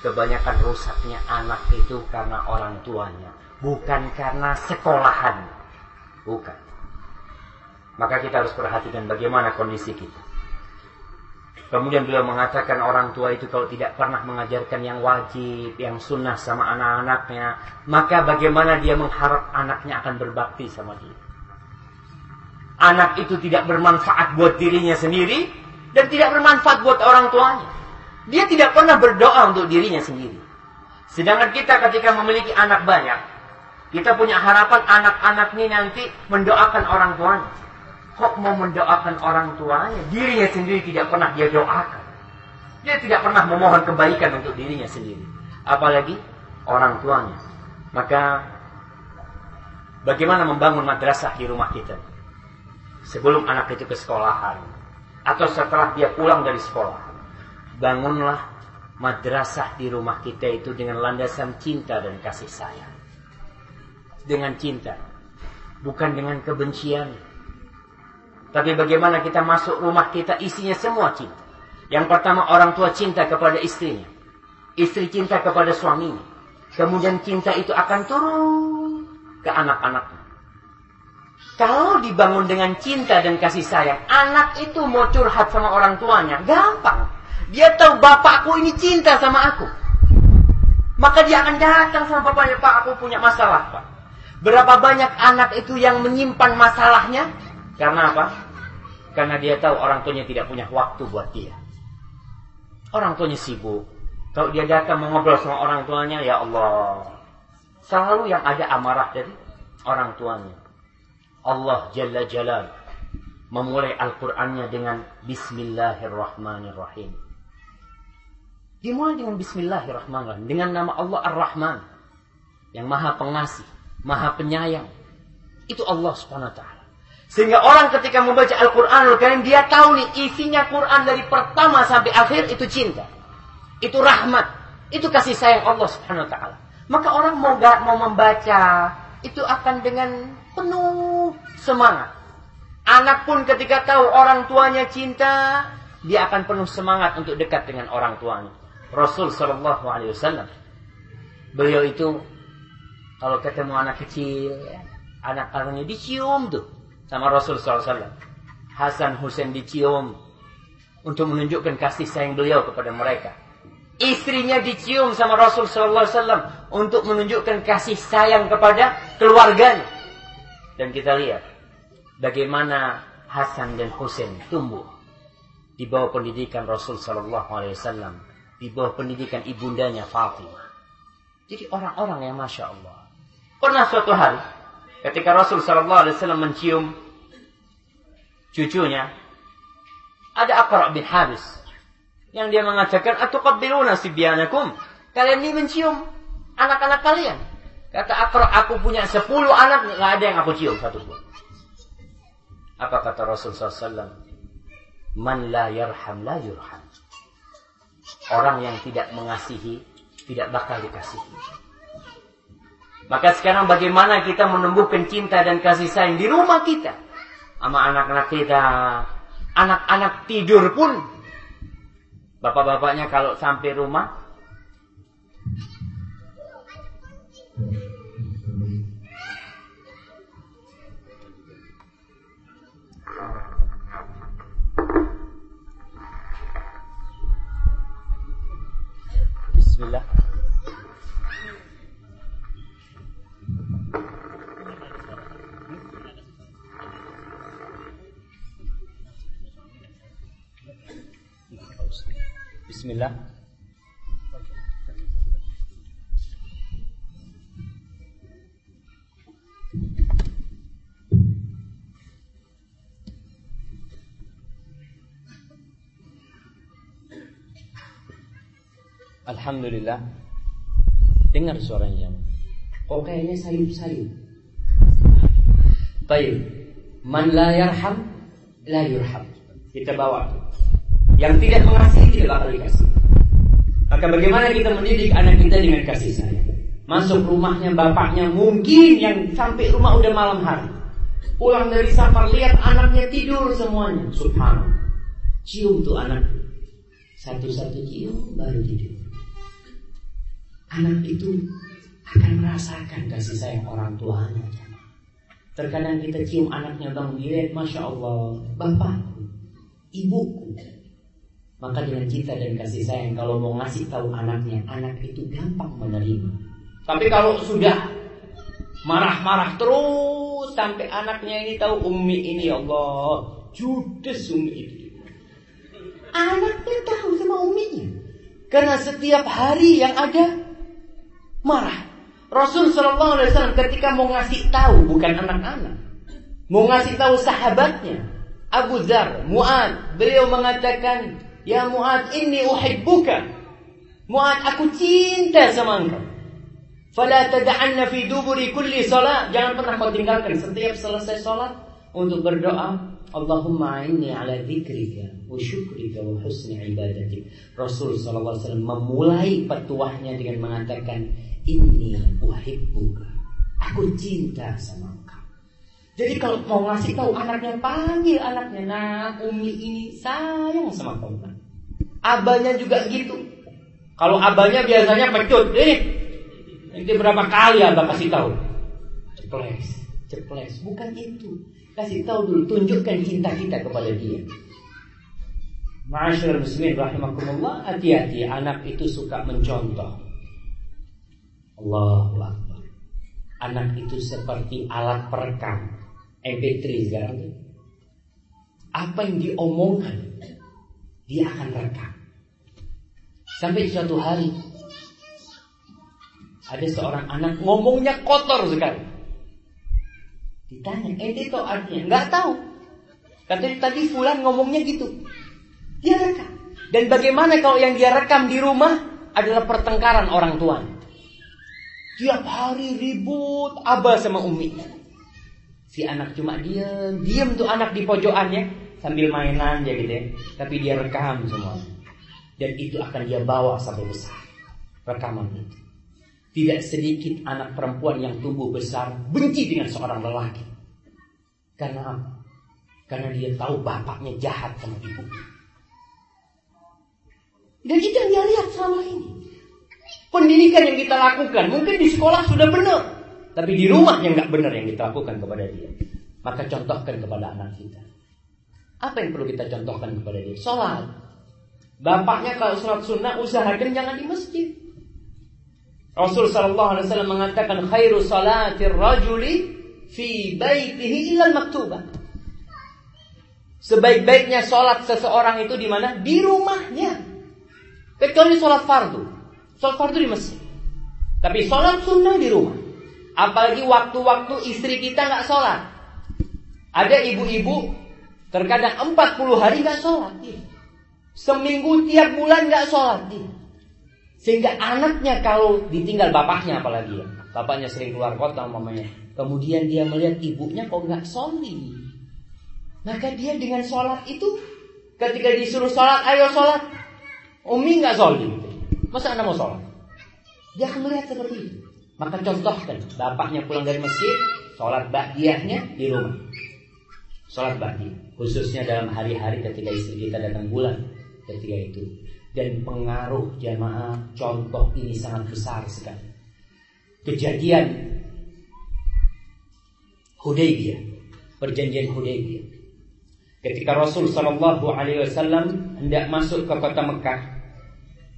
kebanyakan rusaknya anak itu karena orang tuanya. Bukan karena sekolahan. Bukan. Maka kita harus perhatikan bagaimana kondisi kita. Kemudian beliau mengatakan orang tua itu kalau tidak pernah mengajarkan yang wajib, yang sunnah sama anak-anaknya, maka bagaimana dia mengharap anaknya akan berbakti sama dia. Anak itu tidak bermanfaat buat dirinya sendiri, dan tidak bermanfaat buat orang tuanya. Dia tidak pernah berdoa untuk dirinya sendiri. Sedangkan kita ketika memiliki anak banyak, kita punya harapan anak-anak ini nanti mendoakan orang tuanya. Kok mau mendoakan orang tuanya? Dirinya sendiri tidak pernah dia doakan. Dia tidak pernah memohon kebaikan untuk dirinya sendiri. Apalagi orang tuanya. Maka bagaimana membangun madrasah di rumah kita? Sebelum anak itu ke sekolahan. Atau setelah dia pulang dari sekolah. Bangunlah madrasah di rumah kita itu dengan landasan cinta dan kasih sayang dengan cinta, bukan dengan kebencian. Tapi bagaimana kita masuk rumah kita isinya semua cinta. Yang pertama orang tua cinta kepada istrinya. Istri cinta kepada suaminya. Kemudian cinta itu akan turun ke anak-anaknya. Kalau dibangun dengan cinta dan kasih sayang, anak itu mau curhat sama orang tuanya, gampang. Dia tahu bapakku ini cinta sama aku. Maka dia akan datang sama bapaknya, Pak, aku punya masalah, Pak. Berapa banyak anak itu yang menyimpan masalahnya? Karena apa? Karena dia tahu orang tuanya tidak punya waktu buat dia. Orang tuanya sibuk. Kalau dia datang mengobrol sama orang tuanya, ya Allah. Selalu yang ada amarah dari orang tuanya. Allah Jalla Jalal memulai Al-Qur'annya dengan Bismillahirrahmanirrahim. Dimulai dengan Bismillahirrahmanirrahim. Dengan nama Allah Ar-Rahman. Yang maha pengasih maha penyayang. Itu Allah subhanahu wa ta'ala. Sehingga orang ketika membaca Al-Quranul Karim, dia tahu nih isinya Quran dari pertama sampai akhir itu cinta. Itu rahmat. Itu kasih sayang Allah subhanahu wa ta'ala. Maka orang mau gak mau membaca, itu akan dengan penuh semangat. Anak pun ketika tahu orang tuanya cinta, dia akan penuh semangat untuk dekat dengan orang tuanya. Rasul Shallallahu Alaihi Wasallam, beliau itu kalau ketemu anak kecil, ya, anak-anaknya dicium tuh sama Rasul SAW. Hasan Husain dicium untuk menunjukkan kasih sayang beliau kepada mereka. Istrinya dicium sama Rasul SAW untuk menunjukkan kasih sayang kepada keluarganya. Dan kita lihat bagaimana Hasan dan Husain tumbuh di bawah pendidikan Rasul Sallallahu Alaihi Wasallam, di bawah pendidikan ibundanya Fatimah. Jadi orang-orang yang masya Allah. Pernah suatu hari ketika Rasul Shallallahu Alaihi Wasallam mencium cucunya, ada Aqra bin Habis yang dia mengatakan atau si sibyanakum? Kalian ini mencium anak-anak kalian. Kata Aqra aku punya sepuluh anak nggak ada yang aku cium satu pun. Apa kata Rasul SAW man la yarham la yurham orang yang tidak mengasihi tidak bakal dikasihi maka sekarang bagaimana kita menumbuhkan cinta dan kasih sayang di rumah kita. Sama anak-anak kita. Anak-anak tidur pun. Bapak-bapaknya kalau sampai rumah. Bismillah. Alhamdulillah. Dengar suaranya. Oh kayaknya sayup-sayup? Baik. Man la yarham La yurham. Kita bawa yang tidak mengasihi tidak bakal dikasih. Maka bagaimana kita mendidik anak kita dengan kasih sayang? Masuk rumahnya bapaknya mungkin yang sampai rumah udah malam hari. Pulang dari safar lihat anaknya tidur semuanya. Subhanallah. Cium tuh anak. Satu-satu cium baru tidur. Anak itu akan merasakan kasih sayang orang tuanya. Terkadang kita cium anaknya bang lihat, masya Allah, bapakku, ibuku, maka dengan cinta dan kasih sayang kalau mau ngasih tahu anaknya, anak itu gampang menerima. Tapi kalau sudah marah-marah terus sampai anaknya ini tahu ummi ini ya Allah, judes ummi itu. Anaknya tahu sama uminya. Karena setiap hari yang ada marah. Rasul Shallallahu Alaihi Wasallam ketika mau ngasih tahu bukan anak-anak, mau ngasih tahu sahabatnya Abu Dzar, Muad, beliau mengatakan, Ya Muad, ini uhibbuka. Muad, aku cinta sama engkau. Fala tada'anna fi duburi kulli salat. Jangan pernah kau tinggalkan setiap selesai salat untuk berdoa. Allahumma inni ala dzikrika wa syukrika wa husni ibadatik. Rasul wasallam memulai petuahnya dengan mengatakan, "Inni uhibbuka." Aku cinta sama engkau. Jadi kalau mau ngasih tahu anaknya panggil anaknya, nah Umi ini sayang sama kau. Abahnya juga gitu. Kalau abahnya biasanya pecut, ini nanti berapa kali abah kasih tahu? Ceples, ceples, bukan itu. Kasih tahu dulu, tunjukkan cinta kita kepada dia. Ma'asyur muslimin rahimakumullah, hati-hati anak itu suka mencontoh. Allahu Akbar. Anak itu seperti alat perekam MP3 sekarang tuh. Apa yang diomongkan dia akan rekam. Sampai suatu hari ada seorang anak ngomongnya kotor sekali. Ditanya, eh itu artinya? Nggak tahu. Katanya tadi Fulan ngomongnya gitu. Dia rekam. Dan bagaimana kalau yang dia rekam di rumah adalah pertengkaran orang tua. Tiap hari ribut abah sama umi. Si anak cuma diam, diam tuh anak di pojokannya sambil mainan ya gitu ya. Tapi dia rekam semua. Dan itu akan dia bawa sampai besar. Rekaman itu. Tidak sedikit anak perempuan yang tumbuh besar benci dengan seorang lelaki. Karena apa? Karena dia tahu bapaknya jahat sama ibu. Dan itu yang dia lihat selama ini. Pendidikan yang kita lakukan mungkin di sekolah sudah benar. Tapi di rumah yang nggak benar yang kita lakukan kepada dia. Maka contohkan kepada anak kita. Apa yang perlu kita contohkan kepada dia? Sholat. Bapaknya kalau sholat sunnah usahakan jangan di masjid. Rasul Shallallahu Alaihi Wasallam mengatakan khairu salatir rajuli fi baitihi ilal maktubah. Sebaik-baiknya sholat seseorang itu di mana? Di rumahnya. Kecuali sholat fardu. Sholat fardu di masjid. Tapi sholat sunnah di rumah. Apalagi waktu-waktu istri kita nggak sholat. Ada ibu-ibu terkadang 40 hari nggak sholat. Dia. Seminggu tiap bulan nggak sholat. Dia. Sehingga anaknya kalau ditinggal bapaknya apalagi ya. Bapaknya sering keluar kota mamanya. Kemudian dia melihat ibunya kok nggak sholat. Maka dia dengan sholat itu ketika disuruh sholat, ayo sholat. Umi nggak sholat. Masa anda mau sholat? Dia akan melihat seperti itu. Maka contohkan, bapaknya pulang dari masjid, sholat ba'diyahnya di rumah. Sholat ba'diyah, khususnya dalam hari-hari ketika istri kita datang bulan, ketika itu. Dan pengaruh jamaah contoh ini sangat besar sekali. Kejadian Hudaybiyah, perjanjian Hudaybiyah. Ketika Rasul Shallallahu Alaihi Wasallam hendak masuk ke kota Mekah,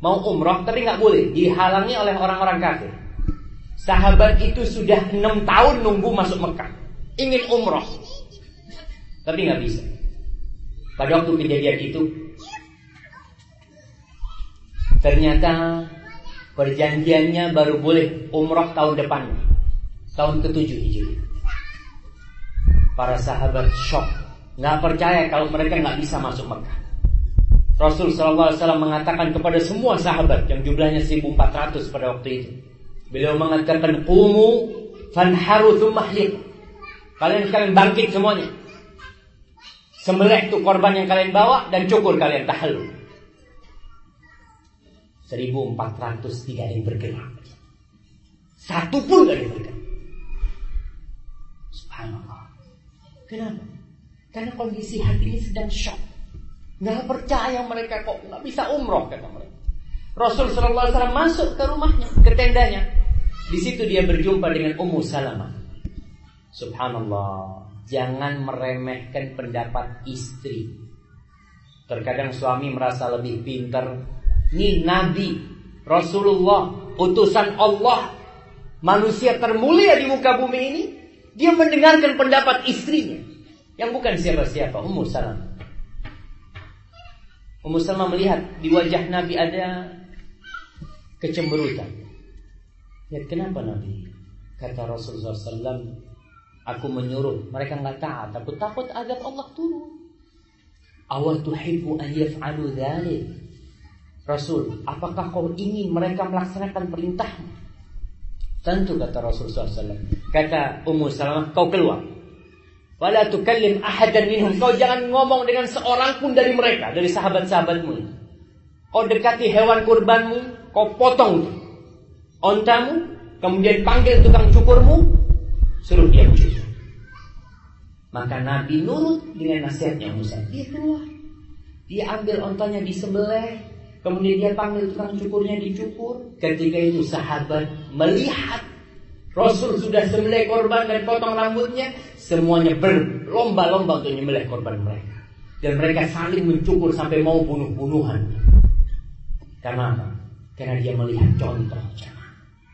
mau umroh tapi nggak boleh, dihalangi oleh orang-orang kafir. Sahabat itu sudah enam tahun nunggu masuk Mekah. Ingin umroh. Tapi nggak bisa. Pada waktu kejadian itu, ternyata perjanjiannya baru boleh umroh tahun depan. Tahun ketujuh Hijriah. Para sahabat shock. Nggak percaya kalau mereka nggak bisa masuk Mekah. Rasul SAW mengatakan kepada semua sahabat yang jumlahnya 1400 pada waktu itu. Beliau mengatakan qumu fanharu thumma Kalian kalian bangkit semuanya. Sembelih itu korban yang kalian bawa dan cukur kalian tahallul. 1400 tidak ada yang bergerak. Satu pun tidak ada yang bergerak. Subhanallah. Kenapa? Karena kondisi hatinya sedang shock. Nggak percaya mereka kok nggak bisa umroh kata mereka. Rasul Shallallahu Alaihi Wasallam masuk ke rumahnya, ke tendanya. Di situ dia berjumpa dengan Ummu Salamah. Subhanallah, jangan meremehkan pendapat istri. Terkadang suami merasa lebih pintar. Ini Nabi, Rasulullah, utusan Allah, manusia termulia di muka bumi ini. Dia mendengarkan pendapat istrinya. Yang bukan siapa-siapa, Ummu Salamah. Ummu Salmah melihat di wajah Nabi ada kecemberutan. Ya kenapa Nabi? Kata Rasulullah SAW, aku menyuruh mereka nggak taat, aku takut adab Allah turun. Awal tuhibbu an yaf'alu dhalik. Rasul, apakah kau ingin mereka melaksanakan perintahmu? Tentu kata Rasulullah SAW. Kata Ummu Salamah, kau keluar. Wala tukallim ahadan minhum. Kau jangan ngomong dengan seorang pun dari mereka, dari sahabat-sahabatmu. Kau dekati hewan kurbanmu, kau potong ontamu, kemudian panggil tukang cukurmu, suruh dia mencukur. Maka Nabi nurut dengan nasihatnya Musa. Dia keluar. Dia ambil ontanya di sebelah, kemudian dia panggil tukang cukurnya dicukur. Ketika itu sahabat melihat Rasul sudah sembelih korban dan potong rambutnya, semuanya berlomba-lomba untuk menyembelih korban mereka. Dan mereka saling mencukur sampai mau bunuh-bunuhan. Karena apa? Karena dia melihat contoh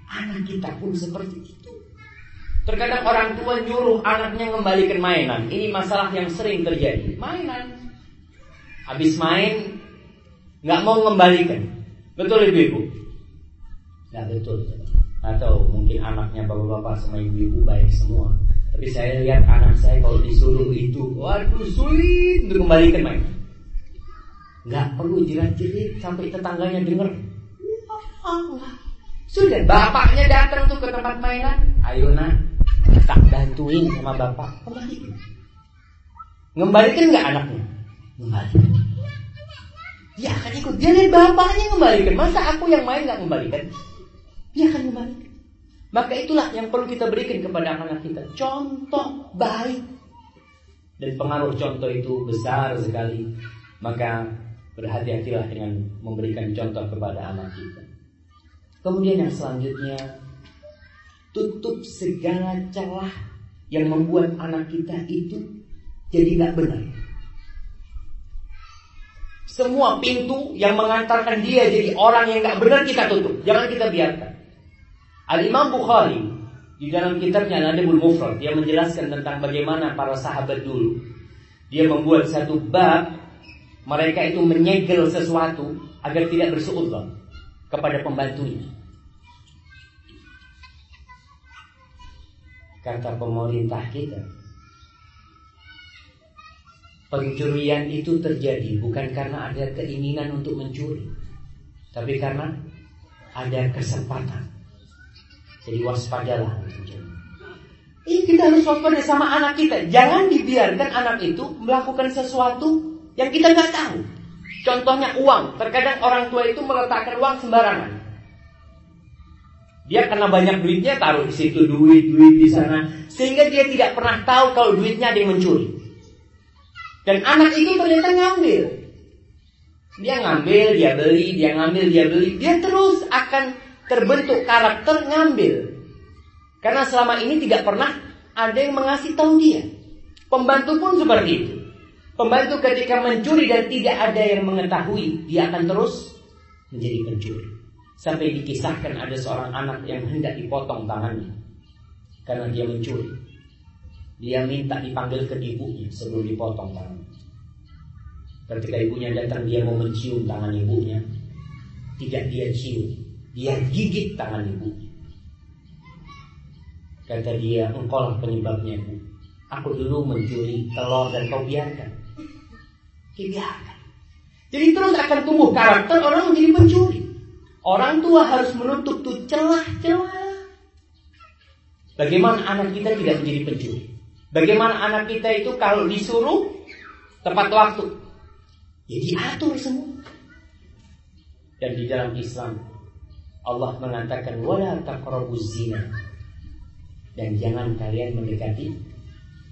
Anak kita pun seperti itu. Terkadang orang tua nyuruh anaknya kembalikan mainan. Ini masalah yang sering terjadi. Mainan. Habis main, nggak mau kembalikan. Betul ibu-ibu? Nggak betul atau mungkin anaknya bapak-bapak sama ibu-ibu baik semua. Tapi saya lihat anak saya kalau disuruh itu, waduh sulit untuk kembalikan main. Nggak perlu jerat-jerit sampai tetangganya dengar. Sudah bapaknya datang tuh ke tempat mainan, ayo nak, tak bantuin sama bapak kembalikan. Ngembalikan nggak anaknya? Ngembalikan. Dia akan ikut. Dia lihat bapaknya ngembalikan. Masa aku yang main nggak ngembalikan? Dia akan kembali. Maka itulah yang perlu kita berikan kepada anak-anak kita. Contoh baik. Dan pengaruh contoh itu besar sekali. Maka berhati-hatilah dengan memberikan contoh kepada anak kita. Kemudian yang selanjutnya, tutup segala celah yang membuat anak kita itu jadi nggak benar. Semua pintu yang mengantarkan dia jadi orang yang nggak benar kita tutup, jangan kita biarkan. Al-Imam Bukhari di dalam kitabnya Nadibul Mufrad dia menjelaskan tentang bagaimana para sahabat dulu. Dia membuat satu bab mereka itu menyegel sesuatu agar tidak bersuudzon kepada pembantunya. Kata pemerintah kita, pencurian itu terjadi bukan karena ada keinginan untuk mencuri, tapi karena ada kesempatan. Jadi waspadalah. Ini kita harus waspada sama anak kita. Jangan dibiarkan anak itu melakukan sesuatu yang kita nggak tahu. Contohnya uang. Terkadang orang tua itu meletakkan uang sembarangan. Dia karena banyak duitnya taruh di situ duit, duit di sana, sehingga dia tidak pernah tahu kalau duitnya ada yang mencuri. Dan anak itu ternyata ngambil. Dia ngambil, dia beli, dia ngambil, dia beli. Dia terus akan terbentuk karakter ngambil. Karena selama ini tidak pernah ada yang mengasih tahu dia. Pembantu pun seperti itu. Pembantu ketika mencuri dan tidak ada yang mengetahui, dia akan terus menjadi pencuri. Sampai dikisahkan ada seorang anak yang hendak dipotong tangannya karena dia mencuri. Dia minta dipanggil ke ibunya sebelum dipotong tangannya. Ketika ibunya datang dia mau mencium tangan ibunya, tidak dia cium, dia gigit tangan ibu. Kata dia, engkau lah penyebabnya ibu. Aku dulu mencuri telur dan kau biarkan. Dibiarkan. Jadi terus akan tumbuh karakter orang menjadi pencuri. Orang tua harus menutup tuh celah-celah. Bagaimana anak kita tidak menjadi pencuri? Bagaimana anak kita itu kalau disuruh tepat waktu? Ya diatur semua. Dan di dalam Islam Allah mengatakan wala taqrabuz zina. Dan jangan kalian mendekati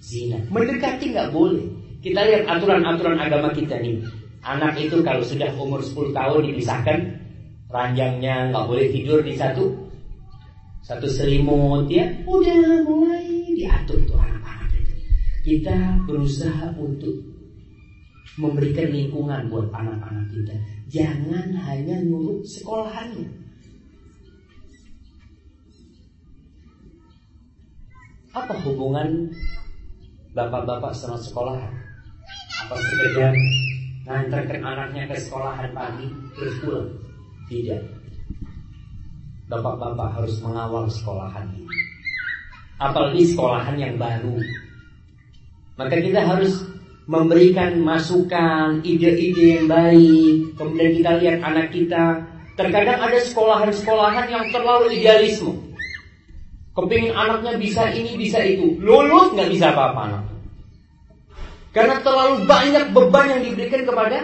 zina. Mendekati nggak boleh. Kita lihat aturan-aturan agama kita nih. Anak itu kalau sudah umur 10 tahun dipisahkan ranjangnya nggak boleh tidur di satu satu selimut ya udah mulai diatur tuh anak-anak itu kita berusaha untuk memberikan lingkungan buat anak-anak kita jangan hanya nurut sekolahannya Apa hubungan bapak-bapak sama sekolah? Apa sekedar ngantarkan anaknya ke sekolahan pagi terus pulang. Tidak. Bapak-bapak harus mengawal sekolahan. Apalagi sekolahan yang baru. Maka kita harus memberikan masukan, ide-ide yang baik. Kemudian kita lihat anak kita. Terkadang ada sekolahan-sekolahan yang terlalu idealisme. Kepingin anaknya bisa ini, bisa itu. Lulus nggak bisa apa-apa anak. Karena terlalu banyak beban yang diberikan kepada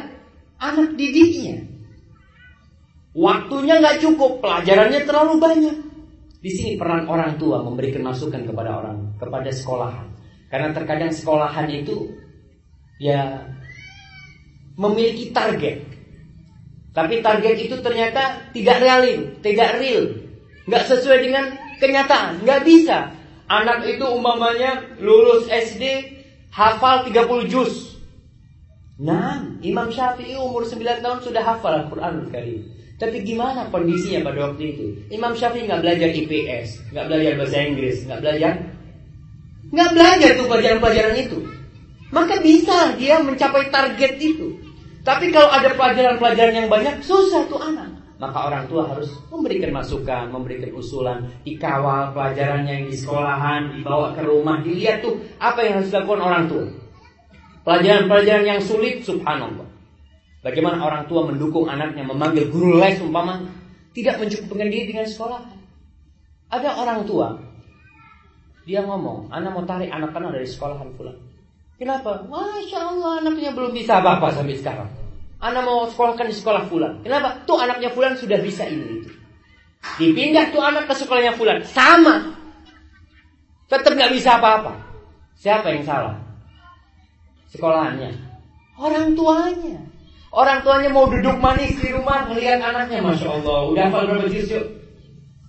anak didiknya. Waktunya nggak cukup, pelajarannya terlalu banyak. Di sini peran orang tua memberikan masukan kepada orang, kepada sekolahan. Karena terkadang sekolahan itu ya memiliki target. Tapi target itu ternyata tidak realin, tidak real, nggak sesuai dengan kenyataan, nggak bisa. Anak itu umpamanya lulus SD hafal 30 juz. Nah, Imam Syafi'i umur 9 tahun sudah hafal Al-Quran Karim. Tapi gimana kondisinya pada waktu itu? Imam Syafi'i nggak belajar IPS, nggak belajar bahasa Inggris, nggak belajar, nggak belajar tuh pelajaran-pelajaran itu. Maka bisa dia mencapai target itu. Tapi kalau ada pelajaran-pelajaran yang banyak, susah tuh anak. Maka orang tua harus memberikan masukan, memberikan usulan, dikawal pelajarannya yang di sekolahan, dibawa ke rumah, dilihat tuh apa yang harus dilakukan orang tua. Pelajaran-pelajaran yang sulit, subhanallah. Bagaimana orang tua mendukung anaknya memanggil guru les umpama tidak mencukupkan diri dengan sekolah. Ada orang tua dia ngomong, anak mau tarik anak-anak dari sekolahan pula. Kenapa? Masya Allah anaknya belum bisa apa-apa sampai sekarang. Anak mau sekolahkan di sekolah fulan. Kenapa? Tuh anaknya fulan sudah bisa ini itu. Dipindah tuh anak ke sekolahnya fulan. Sama. Tetap nggak bisa apa-apa. Siapa yang salah? Sekolahannya. Orang tuanya. Orang tuanya mau duduk manis di rumah melihat anaknya, masya Allah, udah hafal berapa juz yuk?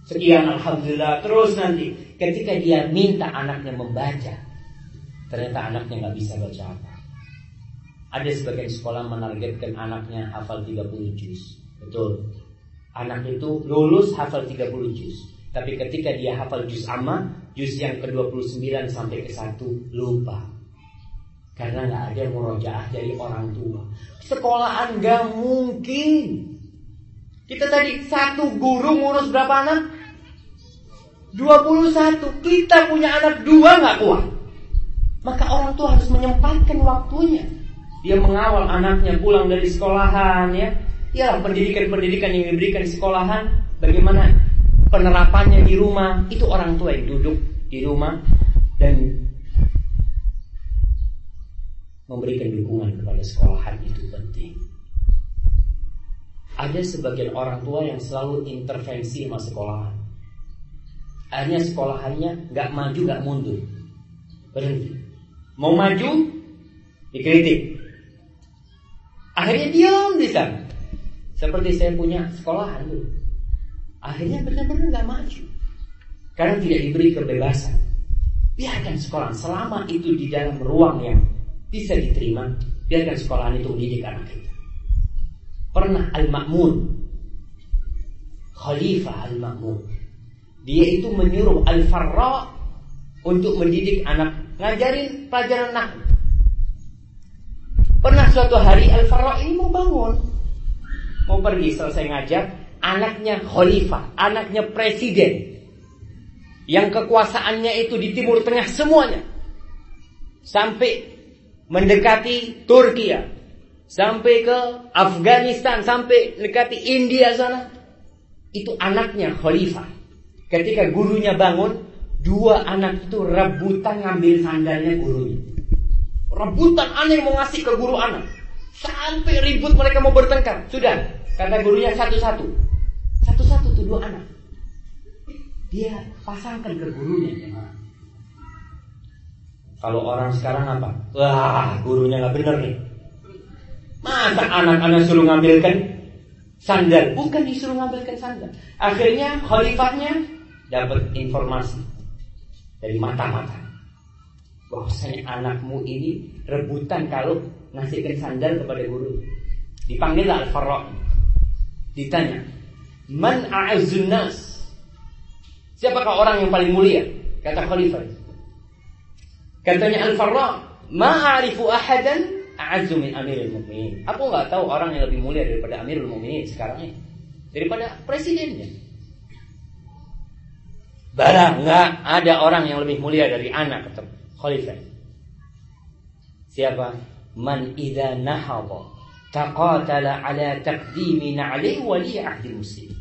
Sekian, alhamdulillah. Terus nanti, ketika dia minta anaknya membaca, ternyata anaknya nggak bisa baca apa. Ada sebagian sekolah menargetkan anaknya hafal 30 juz. Betul. Anak itu lulus hafal 30 juz. Tapi ketika dia hafal juz amma, juz yang ke-29 sampai ke 1 lupa. Karena nggak ada murojaah dari orang tua. Sekolahan nggak mungkin. Kita tadi satu guru ngurus berapa anak? 21. Kita punya anak dua nggak kuat. Maka orang tua harus menyempatkan waktunya. Dia mengawal anaknya pulang dari sekolahan ya. Ya pendidikan-pendidikan yang diberikan di sekolahan. Bagaimana penerapannya di rumah. Itu orang tua yang duduk di rumah. Dan memberikan dukungan kepada sekolahan itu penting. Ada sebagian orang tua yang selalu intervensi sama sekolahan. Akhirnya sekolahannya nggak maju nggak mundur, berhenti. Mau maju dikritik. Akhirnya diam di sana. Seperti saya punya sekolahan dulu. Akhirnya benar-benar nggak maju. Karena tidak diberi kebebasan. Biarkan sekolah selama itu di dalam ruang yang bisa diterima, biarkan sekolahan itu mendidik anak kita. Pernah Al-Ma'mun, Khalifah Al-Ma'mun, dia itu menyuruh Al-Farra untuk mendidik anak, ngajarin pelajaran nahu. Pernah suatu hari Al-Farra ini mau bangun, mau pergi selesai ngajar, anaknya Khalifah, anaknya presiden, yang kekuasaannya itu di Timur Tengah semuanya, sampai mendekati Turki sampai ke Afghanistan, sampai mendekati India sana. Itu anaknya Khalifah. Ketika gurunya bangun, dua anak itu rebutan ngambil sandalnya gurunya. Rebutan aneh mau ngasih ke guru anak. Sampai ribut mereka mau bertengkar. Sudah, kata gurunya satu-satu. Satu-satu tuh dua anak. Dia pasangkan ke gurunya. Kalau orang sekarang apa? Wah, gurunya nggak bener nih. Masa anak-anak suruh ngambilkan sandal? Bukan disuruh ngambilkan sandal. Akhirnya khalifahnya dapat informasi dari mata-mata. Bahwasanya anakmu ini rebutan kalau ngasihkan sandal kepada guru. Dipanggil Al-Farra. Ditanya, Man a'azzun nas? Siapakah orang yang paling mulia? Kata khalifah. Katanya Al-Farra, "Ma'arifu ahadan a'azzu min amirul mu'minin. Aku nggak tahu orang yang lebih mulia daripada amirul mu'minin sekarang ini. Daripada presidennya. Barang nggak ada orang yang lebih mulia dari anak atau khalifah. Siapa? Man idza nahaba taqatala ala taqdimi na'li wali ahdi muslim.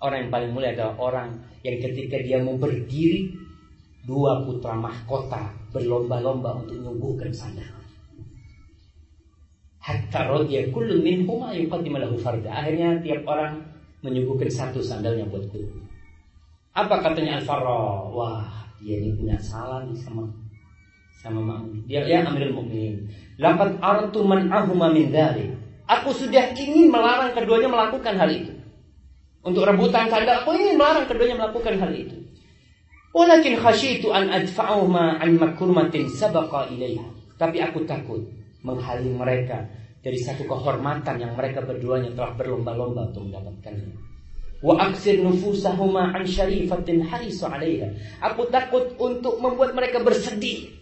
Orang yang paling mulia adalah orang yang ketika dia mau berdiri dua putra mahkota berlomba-lomba untuk menyuguhkan sandal. Hatta rodiya kullu minhuma yuqaddimu lahu farda. Akhirnya tiap orang menyuguhkan satu sandalnya buat guru. Apa katanya Al-Farra? Wah, dia ini punya salah nih sama sama Ma'mun. Dia ya Amirul Mukminin. Laqad artu man ahuma min dzalik. Aku sudah ingin melarang keduanya melakukan hal itu. Untuk rebutan sandal, aku ingin melarang keduanya melakukan hal itu. Walakin khasyitu an adfa'uhuma an makrumatin sabaqa ilaiha. Tapi aku takut menghalangi mereka dari satu kehormatan yang mereka berduanya telah berlomba-lomba untuk mendapatkannya. Wa aksir nufusahuma an syarifatin harisu alaiha. Aku takut untuk membuat mereka bersedih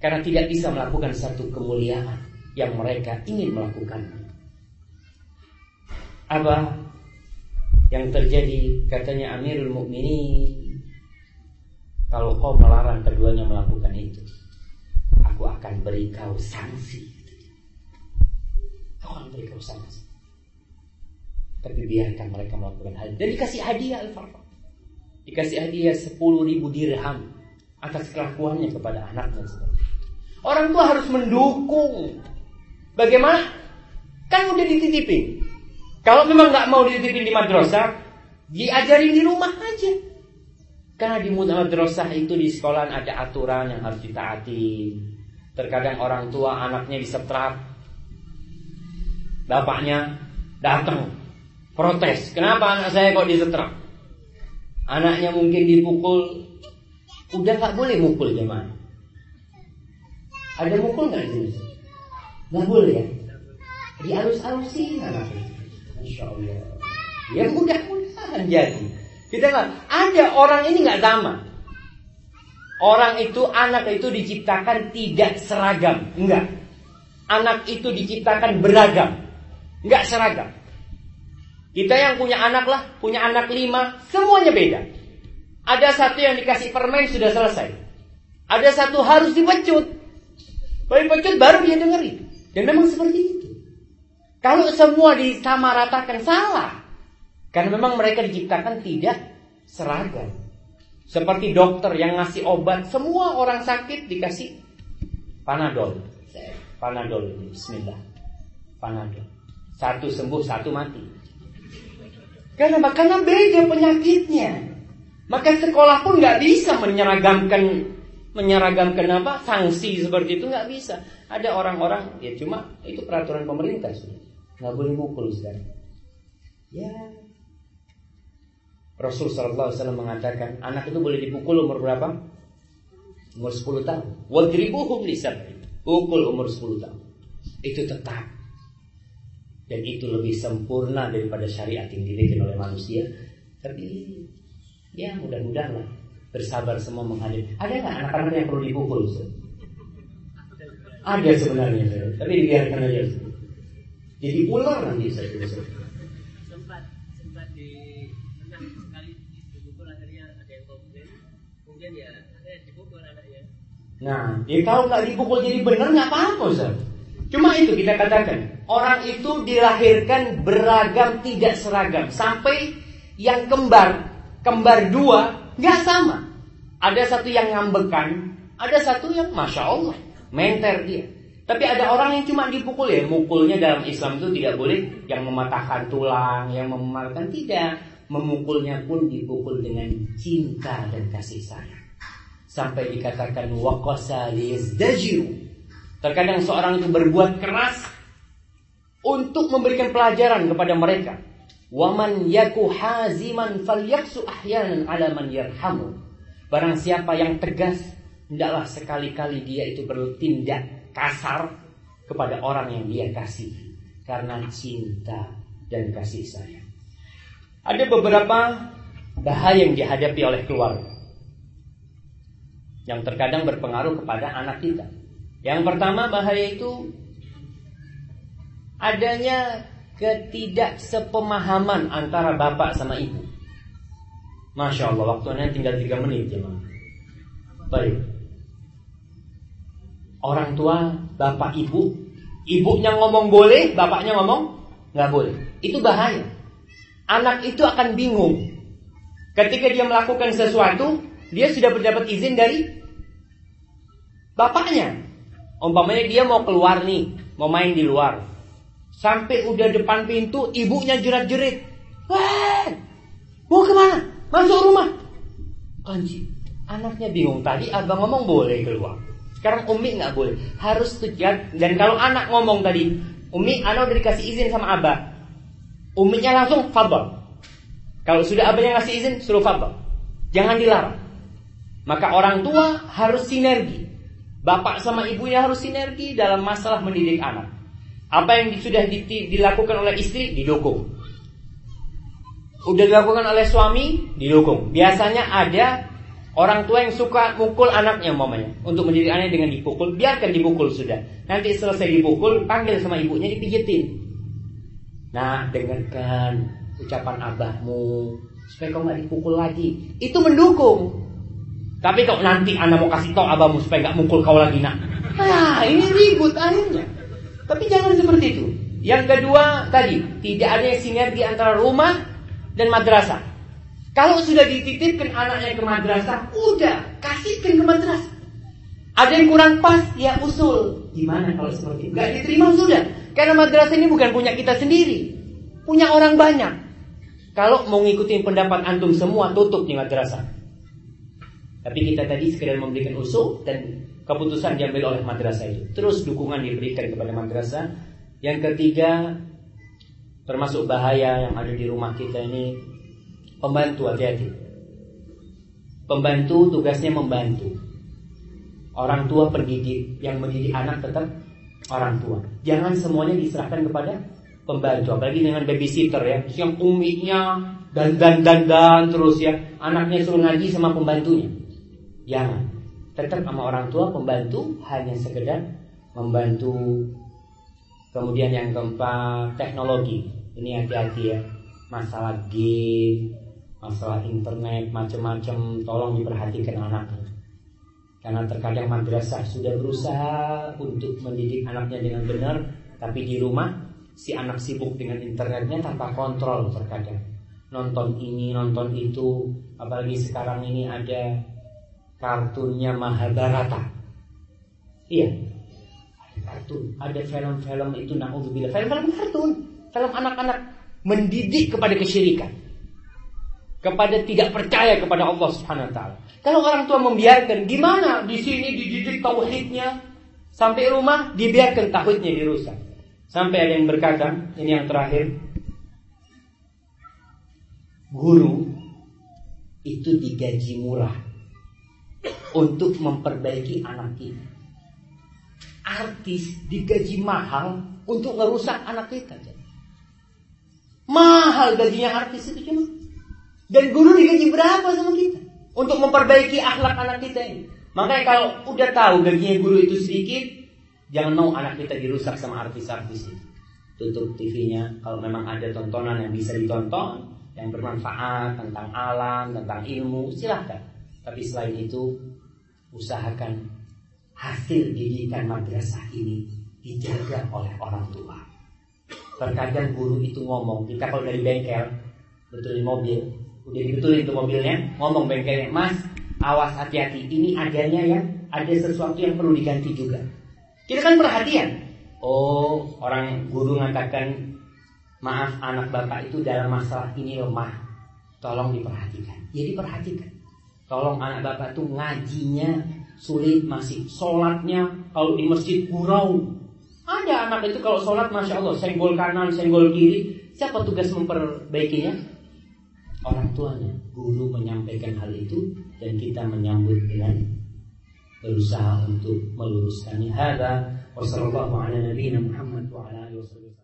karena tidak bisa melakukan satu kemuliaan yang mereka ingin melakukan. Apa yang terjadi katanya Amirul Mukminin kalau kau melarang keduanya melakukan itu aku akan beri kau sanksi. Kau akan beri kau sanksi. Tapi biarkan mereka melakukan hal dan dikasih hadiah al dikasih hadiah 10 ribu dirham atas kelakuannya kepada anaknya orang tua harus mendukung. Bagaimana? Kan udah dititipin. Kalau memang nggak mau dititipin di madrasah, diajarin di rumah aja. Karena di madrasah itu di sekolah ada aturan yang harus ditaati. Terkadang orang tua anaknya disetrap. Bapaknya datang protes. Kenapa anak saya kok disetrap? Anaknya mungkin dipukul. Udah nggak boleh mukul gimana? Ada mukul nggak di sini? Nggak boleh ya? Dialus-alusin anaknya. Insya Allah. Ya mudah-mudahan jadi. Kita nggak ada orang ini nggak sama. Orang itu anak itu diciptakan tidak seragam, enggak. Anak itu diciptakan beragam, enggak seragam. Kita yang punya anak lah, punya anak lima, semuanya beda. Ada satu yang dikasih permen sudah selesai. Ada satu harus dipecut. Baru dipecut baru dia dengerin. Dan memang seperti itu. Kalau semua disamaratakan salah. Karena memang mereka diciptakan tidak seragam. Seperti dokter yang ngasih obat, semua orang sakit dikasih panadol. Panadol bismillah. Panadol. Satu sembuh, satu mati. Karena karena beda penyakitnya. Maka sekolah pun nggak bisa menyeragamkan menyeragamkan apa sanksi seperti itu nggak bisa. Ada orang-orang ya cuma itu peraturan pemerintah sudah nggak boleh mukul Ustaz. Ya. Rasul sallallahu alaihi wasallam mengatakan anak itu boleh dipukul umur berapa? Umur 10 tahun. Wadribuhum lisab'i. Pukul umur 10 tahun. Itu tetap. Dan itu lebih sempurna daripada syariat yang dibikin oleh manusia. Tapi ya mudah-mudahan lah bersabar semua menghadapi. Ada nggak anak-anak yang perlu dipukul? Ada sebenarnya, tapi dibiarkan aja. Jadi ular nanti saya Ya dipukul anaknya. Nah, ya kalau nggak dipukul jadi benar nggak apa-apa Ustaz. Cuma itu kita katakan orang itu dilahirkan beragam tidak seragam sampai yang kembar kembar dua nggak sama. Ada satu yang ngambekan, ada satu yang masya Allah menter dia. Tapi ada orang yang cuma dipukul ya, mukulnya dalam Islam itu tidak boleh yang mematahkan tulang, yang memalukan tidak. Memukulnya pun dipukul dengan cinta dan kasih sayang. Sampai dikatakan waqasa. Terkadang seorang itu berbuat keras untuk memberikan pelajaran kepada mereka. Waman yaku haziman falyaksu ahyanan ala man yarhamu. Barang siapa yang tegas, hendaklah sekali-kali dia itu bertindak kasar kepada orang yang dia kasih karena cinta dan kasih sayang. Ada beberapa bahaya yang dihadapi oleh keluarga yang terkadang berpengaruh kepada anak kita. Yang pertama bahaya itu adanya ketidaksepemahaman antara bapak sama ibu. Masya Allah, waktunya tinggal 3 menit ya Baik. Orang tua, bapak ibu, ibunya ngomong boleh, bapaknya ngomong nggak boleh. Itu bahaya. Anak itu akan bingung. Ketika dia melakukan sesuatu, dia sudah mendapat izin dari bapaknya. Umpamanya dia mau keluar nih, mau main di luar. Sampai udah depan pintu, ibunya jerat-jerit. Wah, mau ke mana? Masuk rumah. Anjir, anaknya bingung. Tadi abang ngomong boleh keluar. Sekarang Umi nggak boleh. Harus tujuan. Dan kalau anak ngomong tadi, Umi, anak udah dikasih izin sama abah. Uminya langsung fadl. Kalau sudah abahnya ngasih izin, suruh fadl. Jangan dilarang. Maka orang tua harus sinergi. Bapak sama ibunya harus sinergi dalam masalah mendidik anak. Apa yang sudah dilakukan oleh istri didukung. Udah dilakukan oleh suami didukung. Biasanya ada orang tua yang suka mukul anaknya mamanya untuk mendidik anaknya dengan dipukul. Biarkan dipukul sudah. Nanti selesai dipukul, panggil sama ibunya dipijetin. Nah, dengarkan ucapan abahmu supaya kau nggak dipukul lagi. Itu mendukung. Tapi kalau nanti anda mau kasih tahu abahmu supaya nggak mukul kau lagi nak. Nah, ini ribut akhirnya. Tapi jangan seperti itu. Yang kedua tadi tidak ada sinergi antara rumah dan madrasah. Kalau sudah dititipkan anaknya ke madrasah, udah kasihkan ke madrasah. Ada yang kurang pas, ya usul. Gimana kalau seperti itu? Gak diterima sudah. Karena madrasah ini bukan punya kita sendiri. Punya orang banyak. Kalau mau ngikutin pendapat antum semua, tutup di madrasah. Tapi kita tadi sekedar memberikan usul dan keputusan diambil oleh madrasah itu. Terus dukungan diberikan kepada madrasah. Yang ketiga, termasuk bahaya yang ada di rumah kita ini, pembantu hati-hati. Pembantu tugasnya membantu. Orang tua pendidik yang mendidik anak tetap orang tua. Jangan semuanya diserahkan kepada pembantu, apalagi dengan babysitter ya, yang uminya dan dan dan dan terus ya, anaknya suruh ngaji sama pembantunya. Jangan. Tetap sama orang tua pembantu hanya sekedar membantu. Kemudian yang keempat teknologi. Ini hati-hati ya. Masalah game, masalah internet, macam-macam tolong diperhatikan anak. Karena terkadang madrasah sudah berusaha untuk mendidik anaknya dengan benar, tapi di rumah si anak sibuk dengan internetnya tanpa kontrol terkadang. Nonton ini, nonton itu, apalagi sekarang ini ada kartunnya Mahabharata. Iya. Ada kartun, ada film-film itu naudzubillah. Film-film kartun, film anak-anak mendidik kepada kesyirikan. Kepada tidak percaya kepada Allah Subhanahu wa taala. Kalau orang tua membiarkan, gimana di sini dididik tauhidnya sampai rumah dibiarkan tauhidnya dirusak. Sampai ada yang berkata, ini yang terakhir, guru itu digaji murah untuk memperbaiki anak kita. Artis digaji mahal untuk ngerusak anak kita. Mahal gajinya artis itu cuma. Dan guru digaji berapa sama kita? Untuk memperbaiki akhlak anak kita ini. Makanya kalau udah tahu gajinya guru itu sedikit, jangan mau anak kita dirusak sama artis-artis itu. Tutup TV-nya kalau memang ada tontonan yang bisa ditonton, yang bermanfaat tentang alam, tentang ilmu, silahkan. Tapi selain itu, usahakan hasil didikan madrasah ini dijaga oleh orang tua. Terkadang guru itu ngomong, kita kalau dari bengkel, betulin mobil, udah dibetulin itu mobilnya, ngomong bengkelnya, mas, awas hati-hati, ini adanya yang ada sesuatu yang perlu diganti juga. Kita kan perhatian. Oh, orang guru mengatakan, maaf anak bapak itu dalam masalah ini lemah, tolong diperhatikan. Jadi ya, perhatikan. Tolong anak bapak tuh ngajinya sulit masih sholatnya kalau di masjid gurau. Ada anak itu kalau sholat masya Allah senggol kanan senggol kiri. Siapa tugas memperbaikinya? Orang tuanya. Guru menyampaikan hal itu dan kita menyambut dengan berusaha untuk meluruskannya. Hada wassalamualaikum warahmatullahi wabarakatuh.